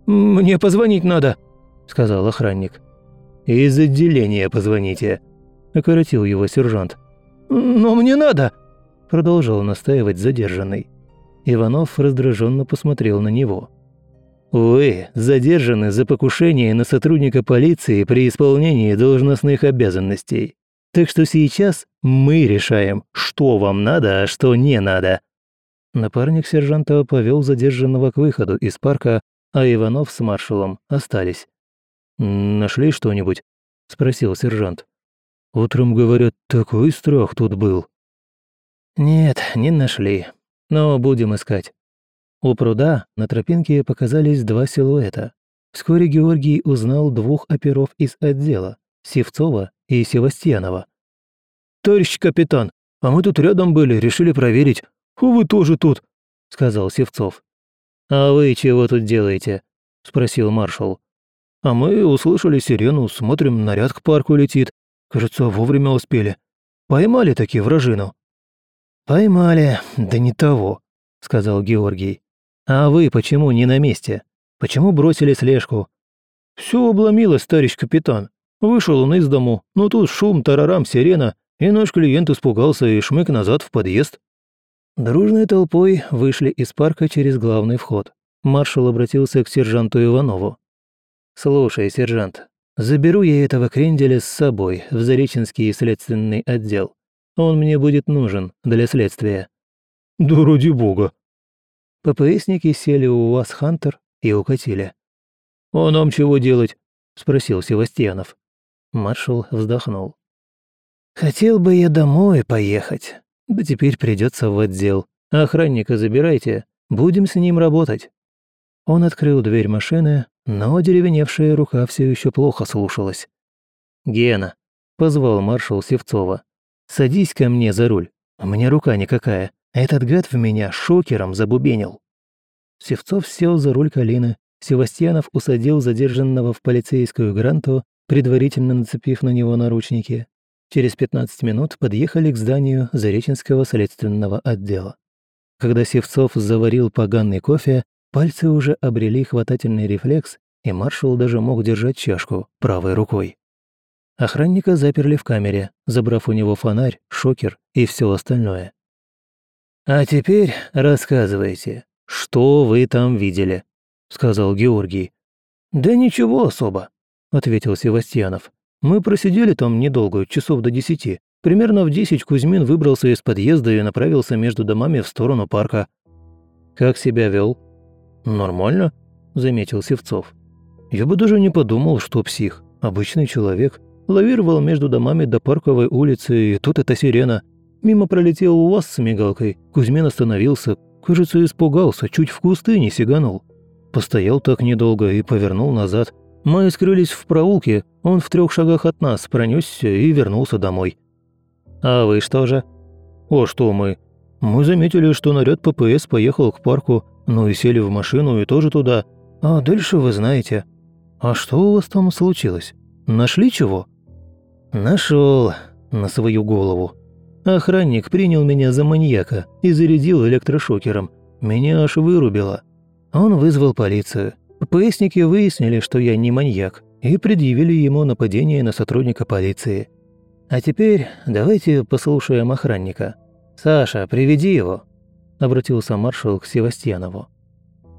«Мне позвонить надо», – сказал охранник. «Из отделения позвоните», – окоротил его сержант. «Но мне надо», – продолжал настаивать задержанный. Иванов раздраженно посмотрел на него. «Вы задержаны за покушение на сотрудника полиции при исполнении должностных обязанностей. Так что сейчас мы решаем, что вам надо, а что не надо». Напарник сержанта повел задержанного к выходу из парка, а Иванов с маршалом остались. «Нашли что-нибудь?» – спросил сержант. «Утром, говорят, такой страх тут был». «Нет, не нашли. Но будем искать». У пруда на тропинке показались два силуэта. Вскоре Георгий узнал двух оперов из отдела – Севцова и Севастьянова. «Товарищ капитан, а мы тут рядом были, решили проверить, «Вы тоже тут», — сказал Севцов. «А вы чего тут делаете?» — спросил маршал. «А мы услышали сирену, смотрим, наряд к парку летит. Кажется, вовремя успели. Поймали таки вражину». «Поймали, да не того», — сказал Георгий. «А вы почему не на месте? Почему бросили слежку?» «Все обломилось, товарищ капитан. Вышел он из дому, но тут шум, тарарам, сирена, и наш клиент испугался и шмык назад в подъезд». Дружной толпой вышли из парка через главный вход. Маршал обратился к сержанту Иванову. «Слушай, сержант, заберу я этого кренделя с собой в Зареченский следственный отдел. Он мне будет нужен для следствия». «Да ради бога». ППСники сели у вас Хантер и укатили. «А нам чего делать?» – спросил Севастьянов. Маршал вздохнул. «Хотел бы я домой поехать. Да теперь придется в отдел. Охранника забирайте, будем с ним работать». Он открыл дверь машины, но деревеневшая рука все еще плохо слушалась. «Гена», — позвал маршал Севцова, — «садись ко мне за руль. У меня рука никакая. Этот гад в меня шокером забубенил». Севцов сел за руль Калины, Севастьянов усадил задержанного в полицейскую гранту, предварительно нацепив на него наручники. Через 15 минут подъехали к зданию Зареченского следственного отдела. Когда Севцов заварил поганый кофе, пальцы уже обрели хватательный рефлекс, и маршал даже мог держать чашку правой рукой. Охранника заперли в камере, забрав у него фонарь, шокер и все остальное. «А теперь рассказывайте, что вы там видели?» — сказал Георгий. «Да ничего особо», — ответил Севастьянов. Мы просидели там недолго, часов до десяти. Примерно в десять Кузьмин выбрался из подъезда и направился между домами в сторону парка. «Как себя вел? «Нормально», – заметил Севцов. «Я бы даже не подумал, что псих. Обычный человек. Лавировал между домами до парковой улицы, и тут эта сирена. Мимо пролетел УАЗ с мигалкой. Кузьмин остановился. Кажется, испугался, чуть в кусты не сиганул. Постоял так недолго и повернул назад. Мы скрылись в проулке, он в трех шагах от нас пронесся и вернулся домой. А вы что же? О, что мы? Мы заметили, что наряд ППС поехал к парку, ну и сели в машину и тоже туда. А дальше вы знаете. А что у вас там случилось? Нашли чего? Нашел на свою голову. Охранник принял меня за маньяка и зарядил электрошокером. Меня аж вырубило. Он вызвал полицию. ППСники выяснили, что я не маньяк, и предъявили ему нападение на сотрудника полиции. А теперь давайте послушаем охранника. «Саша, приведи его», – обратился маршал к Севастьянову.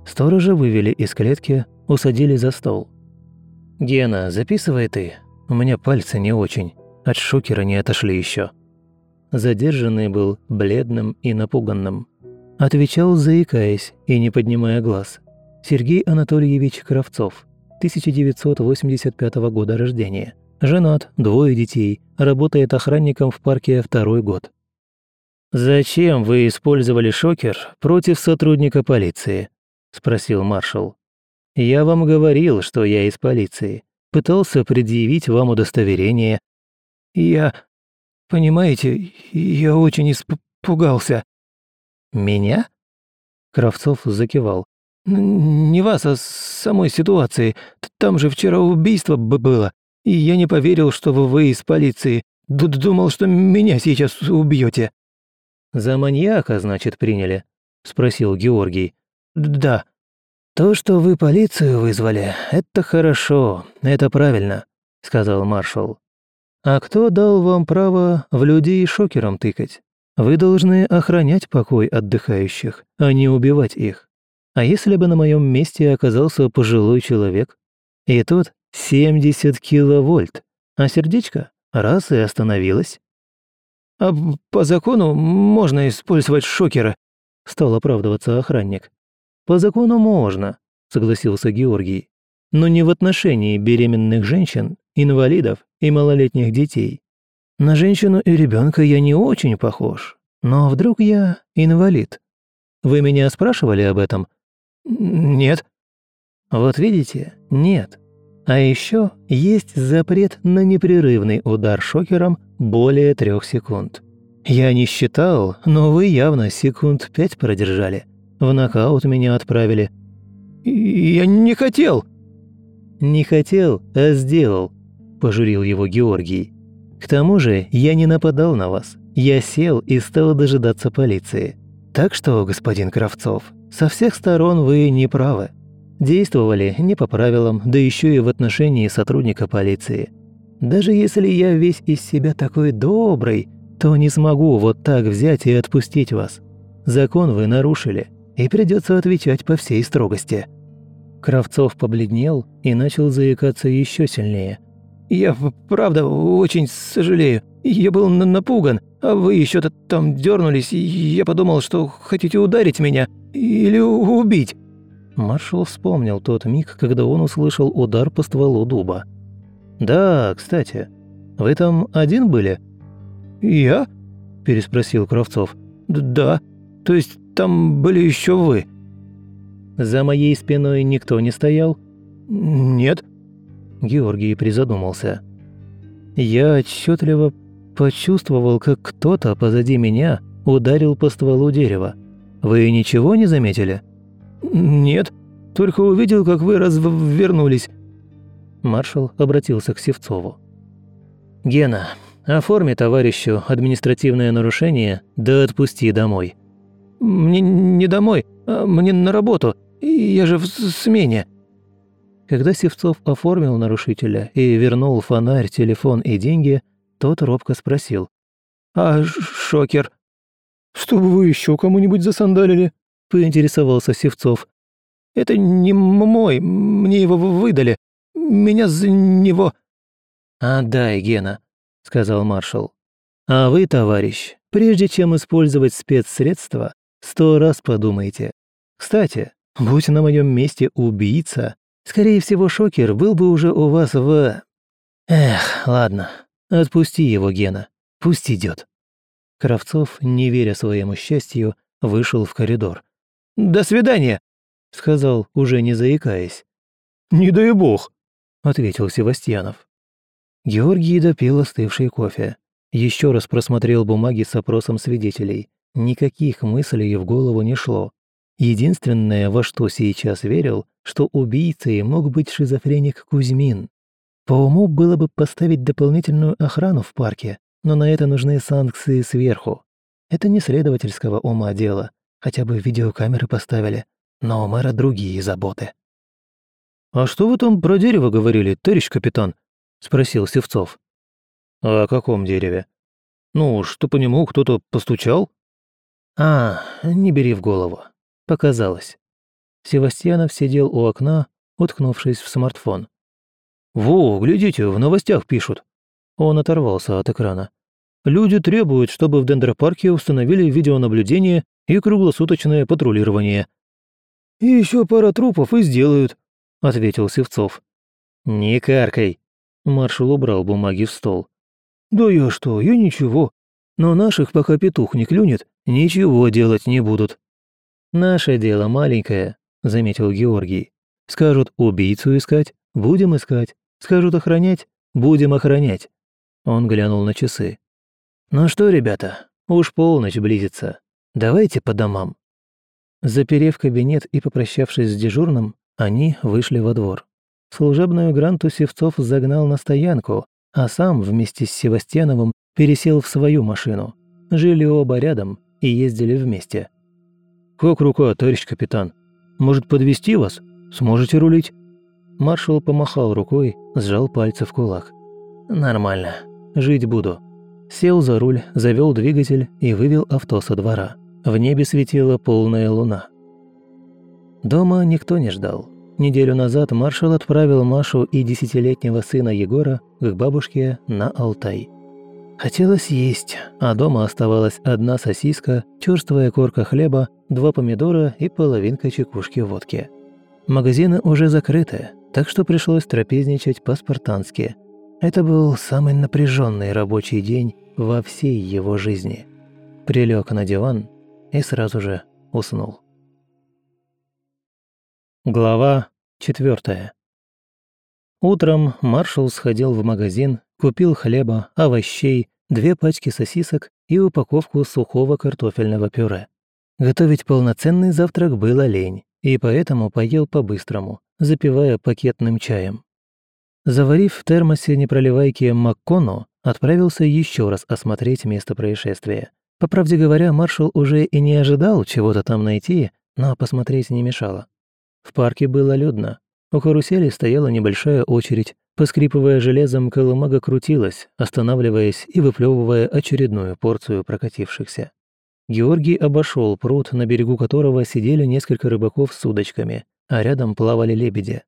Сторожа вывели из клетки, усадили за стол. «Гена, записывай ты. У меня пальцы не очень. От шокера не отошли еще. Задержанный был бледным и напуганным. Отвечал, заикаясь и не поднимая глаз. Сергей Анатольевич Кравцов, 1985 года рождения. Женат, двое детей, работает охранником в парке второй год. «Зачем вы использовали шокер против сотрудника полиции?» – спросил маршал. «Я вам говорил, что я из полиции. Пытался предъявить вам удостоверение». «Я... понимаете, я очень испугался». «Меня?» Кравцов закивал. «Не вас, а самой ситуации. Там же вчера убийство было, и я не поверил, что вы из полиции. Д Думал, что меня сейчас убьете. «За маньяка, значит, приняли?» – спросил Георгий. «Да». «То, что вы полицию вызвали, это хорошо, это правильно», – сказал маршал. «А кто дал вам право в людей шокером тыкать? Вы должны охранять покой отдыхающих, а не убивать их. А если бы на моем месте оказался пожилой человек? И тут 70 киловольт, а сердечко раз и остановилось. «А по закону можно использовать шокеры», – стал оправдываться охранник. «По закону можно», – согласился Георгий. «Но не в отношении беременных женщин, инвалидов и малолетних детей. На женщину и ребенка я не очень похож, но вдруг я инвалид. Вы меня спрашивали об этом?» «Нет». «Вот видите, нет. А еще есть запрет на непрерывный удар шокером более трех секунд. Я не считал, но вы явно секунд пять продержали. В нокаут меня отправили. Я не хотел. Не хотел, а сделал, пожурил его Георгий. К тому же я не нападал на вас. Я сел и стал дожидаться полиции. Так что, господин Кравцов, со всех сторон вы не правы. Действовали не по правилам, да еще и в отношении сотрудника полиции. Даже если я весь из себя такой добрый, то не смогу вот так взять и отпустить вас. Закон вы нарушили, и придется отвечать по всей строгости». Кравцов побледнел и начал заикаться еще сильнее. «Я правда очень сожалею. Я был напуган, а вы еще то там дернулись, и я подумал, что хотите ударить меня или убить». Маршал вспомнил тот миг, когда он услышал удар по стволу дуба. «Да, кстати, вы там один были?» «Я?» – переспросил Кравцов. «Да, то есть там были еще вы». «За моей спиной никто не стоял?» «Нет». Георгий призадумался. «Я отчетливо почувствовал, как кто-то позади меня ударил по стволу дерева. Вы ничего не заметили?» «Нет, только увидел, как вы развернулись. Маршал обратился к Севцову. «Гена, оформи товарищу административное нарушение, да отпусти домой». «Мне не домой, а мне на работу. Я же в смене». Когда Севцов оформил нарушителя и вернул фонарь, телефон и деньги, тот робко спросил. «А шокер?» «Чтобы вы еще кому-нибудь засандалили?» – поинтересовался Севцов. «Это не мой, мне его выдали. Меня за него...» «Отдай, Гена», — сказал маршал. «А вы, товарищ, прежде чем использовать спецсредства, сто раз подумайте. Кстати, будь на моем месте убийца, скорее всего, шокер был бы уже у вас в... Эх, ладно, отпусти его, Гена, пусть идет. Кравцов, не веря своему счастью, вышел в коридор. «До свидания», — сказал, уже не заикаясь. «Не дай бог», – ответил Севастьянов. Георгий допил остывший кофе. Еще раз просмотрел бумаги с опросом свидетелей. Никаких мыслей в голову не шло. Единственное, во что сейчас верил, что убийцей мог быть шизофреник Кузьмин. По уму было бы поставить дополнительную охрану в парке, но на это нужны санкции сверху. Это не следовательского ума дело, хотя бы видеокамеры поставили, но у мэра другие заботы. «А что вы там про дерево говорили, товарищ капитан?» – спросил Севцов. «О каком дереве? Ну, что по нему кто-то постучал?» «А, не бери в голову. Показалось». Севастьянов сидел у окна, уткнувшись в смартфон. «Во, глядите, в новостях пишут». Он оторвался от экрана. «Люди требуют, чтобы в дендропарке установили видеонаблюдение и круглосуточное патрулирование». «И еще пара трупов и сделают», — ответил Севцов. «Не каркай». Маршал убрал бумаги в стол. «Да я что, я ничего. Но наших, пока петух не клюнет, ничего делать не будут». «Наше дело маленькое», — заметил Георгий. «Скажут убийцу искать, будем искать. Скажут охранять, будем охранять». Он глянул на часы. «Ну что, ребята, уж полночь близится. Давайте по домам». Заперев кабинет и попрощавшись с дежурным, они вышли во двор. Служебную гранту Севцов загнал на стоянку, а сам вместе с Севастьяновым пересел в свою машину. Жили оба рядом и ездили вместе. «Как рука, товарищ капитан? Может, подвести вас? Сможете рулить?» Маршал помахал рукой, сжал пальцы в кулак. «Нормально. Жить буду». Сел за руль, завел двигатель и вывел авто со двора. В небе светила полная луна. Дома никто не ждал. Неделю назад маршал отправил Машу и десятилетнего сына Егора к бабушке на Алтай. Хотелось есть, а дома оставалась одна сосиска, черствая корка хлеба, два помидора и половинка чекушки водки. Магазины уже закрыты, так что пришлось трапезничать по-спартански. Это был самый напряженный рабочий день во всей его жизни. Прилег на диван и сразу же уснул. Глава четвертая. Утром маршал сходил в магазин, купил хлеба, овощей, две пачки сосисок и упаковку сухого картофельного пюре. Готовить полноценный завтрак было лень, и поэтому поел по-быстрому, запивая пакетным чаем. Заварив в термосе непроливайки Маккону, отправился еще раз осмотреть место происшествия. По правде говоря, маршал уже и не ожидал чего-то там найти, но посмотреть не мешало. В парке было людно. У карусели стояла небольшая очередь. Поскрипывая железом, колымага крутилась, останавливаясь и выплевывая очередную порцию прокатившихся. Георгий обошел пруд, на берегу которого сидели несколько рыбаков с удочками, а рядом плавали лебеди.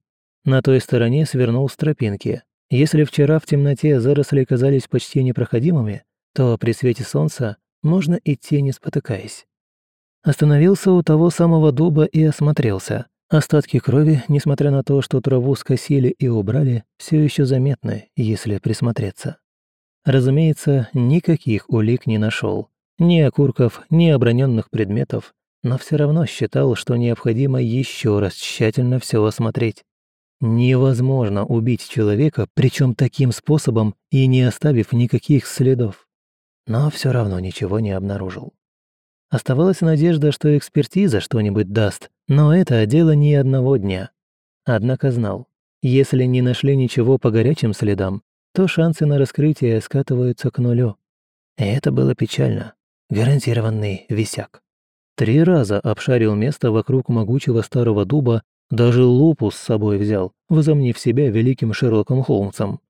На той стороне свернул с тропинки. Если вчера в темноте заросли казались почти непроходимыми, то при свете солнца можно идти не спотыкаясь. Остановился у того самого дуба и осмотрелся. Остатки крови, несмотря на то, что траву скосили и убрали, все еще заметны, если присмотреться. Разумеется, никаких улик не нашел, Ни окурков, ни оброненных предметов, но все равно считал, что необходимо еще раз тщательно все осмотреть. Невозможно убить человека, причем таким способом и не оставив никаких следов но все равно ничего не обнаружил. Оставалась надежда, что экспертиза что-нибудь даст, но это дело не одного дня. Однако знал, если не нашли ничего по горячим следам, то шансы на раскрытие скатываются к нулю. И это было печально. Гарантированный висяк. Три раза обшарил место вокруг могучего старого дуба, даже лупу с собой взял, возомнив себя великим Шерлоком Холмсом.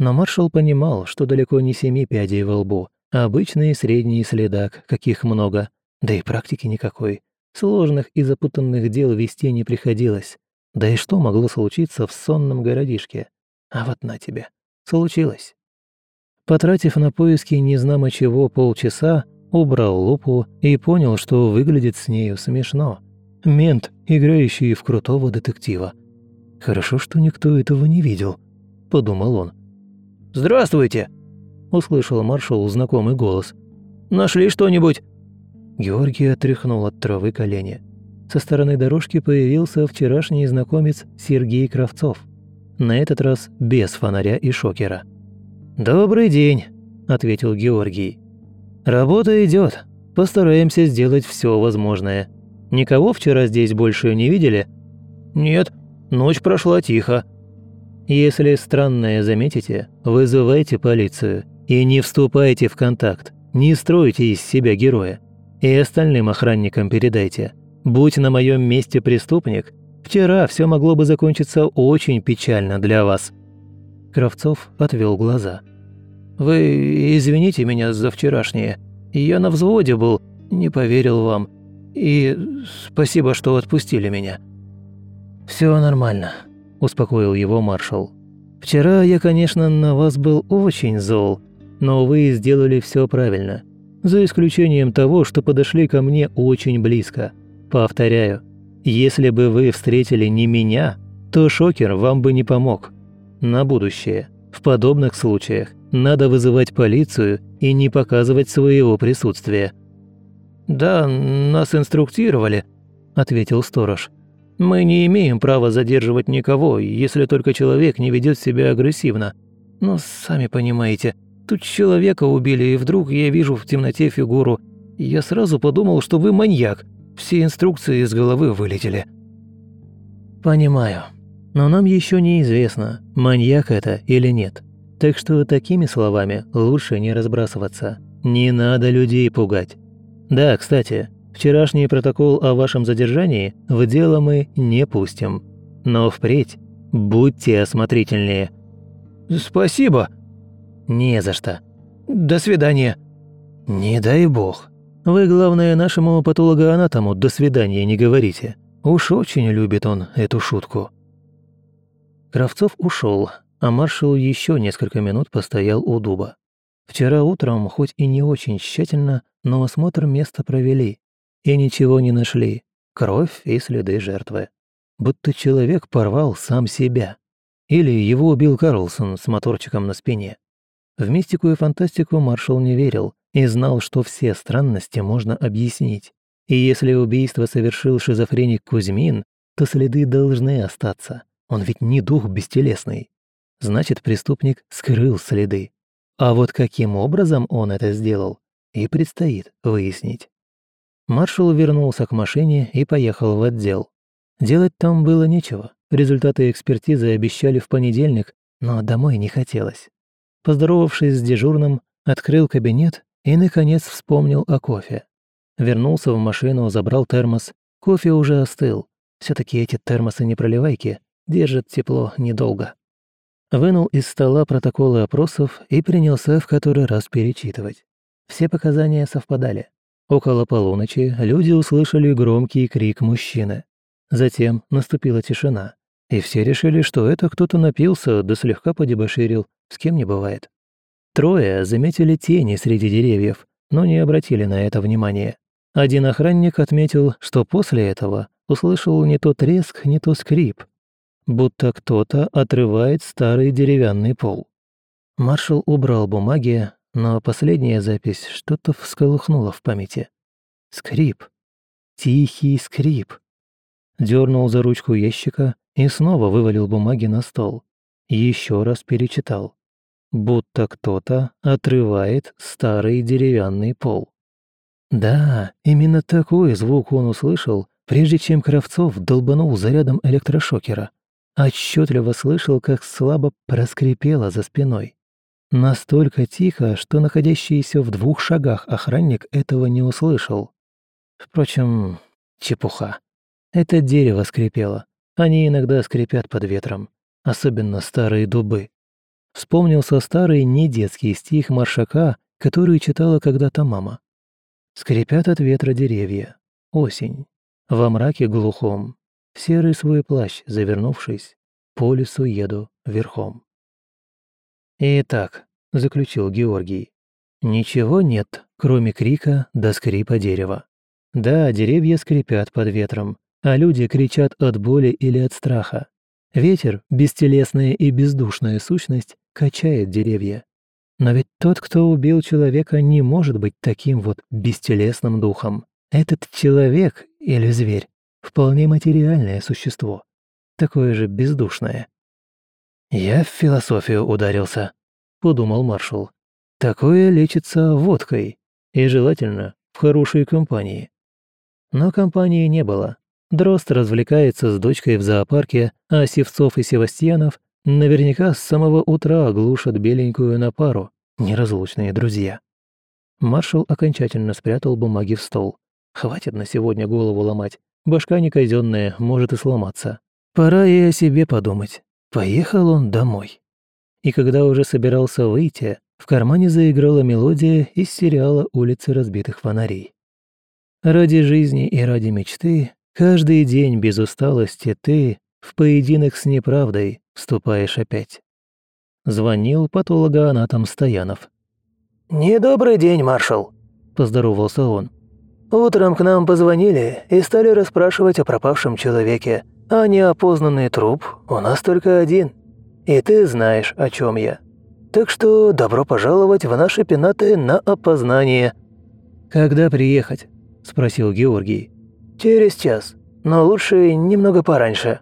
Но маршал понимал, что далеко не семи пядей во лбу, Обычный средний следак, каких много, да и практики никакой. Сложных и запутанных дел вести не приходилось. Да и что могло случиться в сонном городишке? А вот на тебе. Случилось. Потратив на поиски незнамо чего полчаса, убрал лупу и понял, что выглядит с нею смешно. Мент, играющий в крутого детектива. «Хорошо, что никто этого не видел», — подумал он. «Здравствуйте!» услышал маршал знакомый голос. «Нашли что-нибудь?» Георгий отряхнул от травы колени. Со стороны дорожки появился вчерашний знакомец Сергей Кравцов. На этот раз без фонаря и шокера. «Добрый день», – ответил Георгий. «Работа идет. Постараемся сделать все возможное. Никого вчера здесь больше не видели?» «Нет, ночь прошла тихо». «Если странное заметите, вызывайте полицию. И не вступайте в контакт, не стройте из себя героя. И остальным охранникам передайте. Будь на моем месте преступник, вчера все могло бы закончиться очень печально для вас». Кравцов отвел глаза. «Вы извините меня за вчерашнее. Я на взводе был, не поверил вам. И спасибо, что отпустили меня». Все нормально», – успокоил его маршал. Вчера я, конечно, на вас был очень зол, но вы сделали все правильно. За исключением того, что подошли ко мне очень близко. Повторяю, если бы вы встретили не меня, то шокер вам бы не помог. На будущее, в подобных случаях, надо вызывать полицию и не показывать своего присутствия. «Да, нас инструктировали», – ответил сторож. Мы не имеем права задерживать никого, если только человек не ведет себя агрессивно. Но сами понимаете, тут человека убили, и вдруг я вижу в темноте фигуру. Я сразу подумал, что вы маньяк. Все инструкции из головы вылетели. Понимаю. Но нам еще неизвестно, маньяк это или нет. Так что такими словами лучше не разбрасываться. Не надо людей пугать. Да, кстати, Вчерашний протокол о вашем задержании в дело мы не пустим. Но впредь будьте осмотрительнее». «Спасибо». «Не за что». «До свидания». «Не дай бог. Вы, главное, нашему патологоанатому «до свидания» не говорите. Уж очень любит он эту шутку». Кравцов ушел, а маршал еще несколько минут постоял у дуба. Вчера утром, хоть и не очень тщательно, но осмотр места провели, и ничего не нашли. Кровь и следы жертвы. Будто человек порвал сам себя. Или его убил Карлсон с моторчиком на спине. В мистику и фантастику маршал не верил и знал, что все странности можно объяснить. И если убийство совершил шизофреник Кузьмин, то следы должны остаться. Он ведь не дух бестелесный. Значит, преступник скрыл следы. А вот каким образом он это сделал, и предстоит выяснить. Маршал вернулся к машине и поехал в отдел. Делать там было нечего. Результаты экспертизы обещали в понедельник, но домой не хотелось. Поздоровавшись с дежурным, открыл кабинет и, наконец, вспомнил о кофе. Вернулся в машину, забрал термос. Кофе уже остыл. все таки эти термосы не проливайки, держат тепло недолго. Вынул из стола протоколы опросов и принялся в который раз перечитывать. Все показания совпадали. Около полуночи люди услышали громкий крик мужчины. Затем наступила тишина, и все решили, что это кто-то напился да слегка подебоширил, с кем не бывает. Трое заметили тени среди деревьев, но не обратили на это внимания. Один охранник отметил, что после этого услышал не то треск, не то скрип, будто кто-то отрывает старый деревянный пол. Маршал убрал бумаги, но последняя запись что-то всколыхнула в памяти. Скрип. Тихий скрип. Дернул за ручку ящика и снова вывалил бумаги на стол. Еще раз перечитал. Будто кто-то отрывает старый деревянный пол. Да, именно такой звук он услышал, прежде чем Кравцов долбанул зарядом электрошокера. Отчетливо слышал, как слабо проскрипело за спиной. Настолько тихо, что находящийся в двух шагах охранник этого не услышал. Впрочем, чепуха. Это дерево скрипело. Они иногда скрипят под ветром, особенно старые дубы. Вспомнился старый недетский стих Маршака, который читала когда-то мама. Скрипят от ветра деревья. Осень. Во мраке глухом. Серый свой плащ, завернувшись, по лесу еду верхом. «Итак», — заключил Георгий, — «ничего нет, кроме крика до скрипа дерева. Да, деревья скрипят под ветром, а люди кричат от боли или от страха. Ветер, бестелесная и бездушная сущность, качает деревья. Но ведь тот, кто убил человека, не может быть таким вот бестелесным духом. Этот человек или зверь вполне материальное существо, такое же бездушное. «Я в философию ударился», — подумал маршал. «Такое лечится водкой, и желательно в хорошей компании». Но компании не было. Дрозд развлекается с дочкой в зоопарке, а Севцов и Севастьянов наверняка с самого утра глушат беленькую на пару, неразлучные друзья. Маршал окончательно спрятал бумаги в стол. Хватит на сегодня голову ломать. Башка не казенная, может и сломаться. Пора и о себе подумать. Поехал он домой. И когда уже собирался выйти, в кармане заиграла мелодия из сериала «Улицы разбитых фонарей». Ради жизни и ради мечты, каждый день без усталости ты в поединок с неправдой вступаешь опять. Звонил патологоанатом Стоянов. «Недобрый день, маршал», – поздоровался он. «Утром к нам позвонили и стали расспрашивать о пропавшем человеке, а неопознанный труп у нас только один. И ты знаешь, о чем я. Так что добро пожаловать в наши пенаты на опознание». «Когда приехать?» – спросил Георгий. «Через час, но лучше немного пораньше».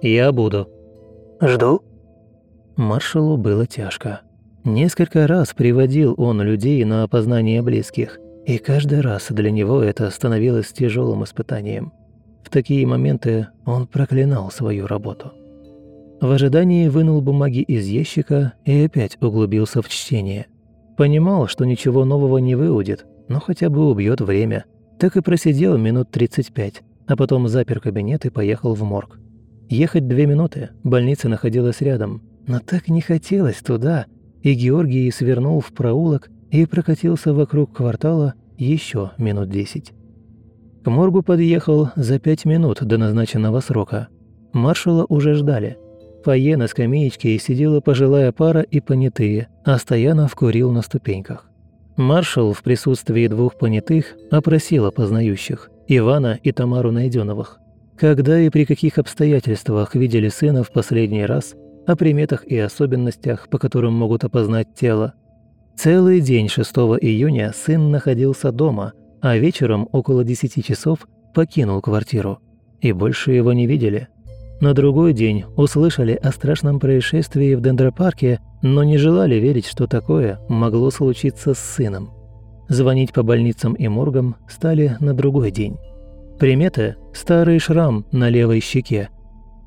«Я буду». «Жду». Маршалу было тяжко. Несколько раз приводил он людей на опознание близких, и каждый раз для него это становилось тяжелым испытанием. В такие моменты он проклинал свою работу. В ожидании вынул бумаги из ящика и опять углубился в чтение. Понимал, что ничего нового не выудит, но хотя бы убьет время. Так и просидел минут 35, а потом запер кабинет и поехал в морг. Ехать две минуты, больница находилась рядом, но так не хотелось туда, и Георгий свернул в проулок и прокатился вокруг квартала еще минут десять. К моргу подъехал за пять минут до назначенного срока. Маршала уже ждали. В фойе на скамеечке сидела пожилая пара и понятые, а Стоянов курил на ступеньках. Маршал в присутствии двух понятых опросил опознающих – Ивана и Тамару Найденовых. Когда и при каких обстоятельствах видели сына в последний раз, о приметах и особенностях, по которым могут опознать тело. Целый день 6 июня сын находился дома, а вечером около 10 часов покинул квартиру. И больше его не видели. На другой день услышали о страшном происшествии в дендропарке, но не желали верить, что такое могло случиться с сыном. Звонить по больницам и моргам стали на другой день. Приметы – старый шрам на левой щеке.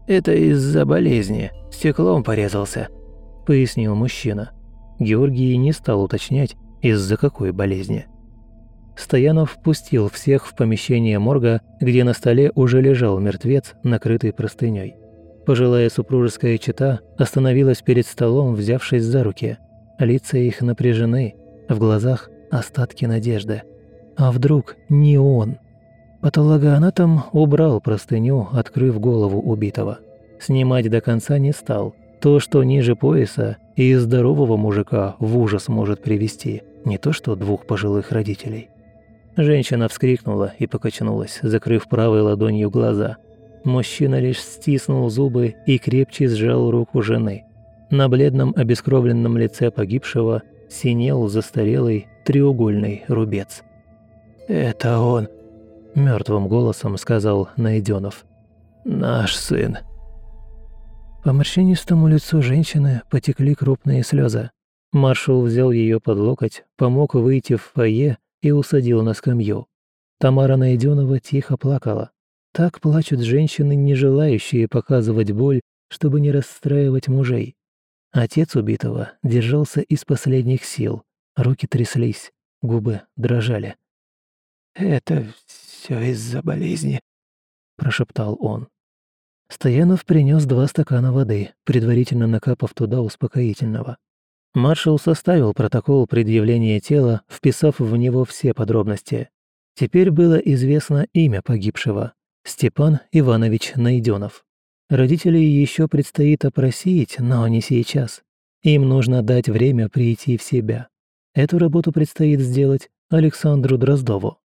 «Это из-за болезни», Стеклом порезался», – пояснил мужчина. Георгий не стал уточнять, из-за какой болезни. Стоянов впустил всех в помещение морга, где на столе уже лежал мертвец, накрытый простыней. Пожилая супружеская чета остановилась перед столом, взявшись за руки. Лица их напряжены, в глазах остатки надежды. А вдруг не он? Патологоанатом убрал простыню, открыв голову убитого. Снимать до конца не стал. То, что ниже пояса, и здорового мужика в ужас может привести, не то что двух пожилых родителей. Женщина вскрикнула и покачнулась, закрыв правой ладонью глаза. Мужчина лишь стиснул зубы и крепче сжал руку жены. На бледном обескровленном лице погибшего синел застарелый треугольный рубец. «Это он», – мертвым голосом сказал Найденов. «Наш сын». По морщинистому лицу женщины потекли крупные слезы. Маршал взял ее под локоть, помог выйти в фойе и усадил на скамью. Тамара Найденова тихо плакала. Так плачут женщины, не желающие показывать боль, чтобы не расстраивать мужей. Отец убитого держался из последних сил. Руки тряслись, губы дрожали. «Это все из-за болезни», – прошептал он. Стоянов принес два стакана воды, предварительно накапав туда успокоительного. Маршал составил протокол предъявления тела, вписав в него все подробности. Теперь было известно имя погибшего – Степан Иванович Найденов. Родителей еще предстоит опросить, но не сейчас. Им нужно дать время прийти в себя. Эту работу предстоит сделать Александру Дроздову.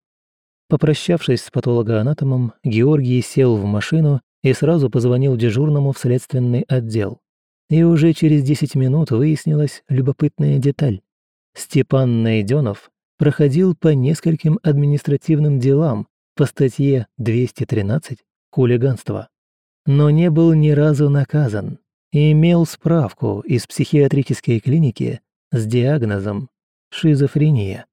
Попрощавшись с патологоанатомом, Георгий сел в машину и сразу позвонил дежурному в следственный отдел. И уже через 10 минут выяснилась любопытная деталь. Степан Найденов проходил по нескольким административным делам по статье 213 «Хулиганство», но не был ни разу наказан и имел справку из психиатрической клиники с диагнозом шизофрения.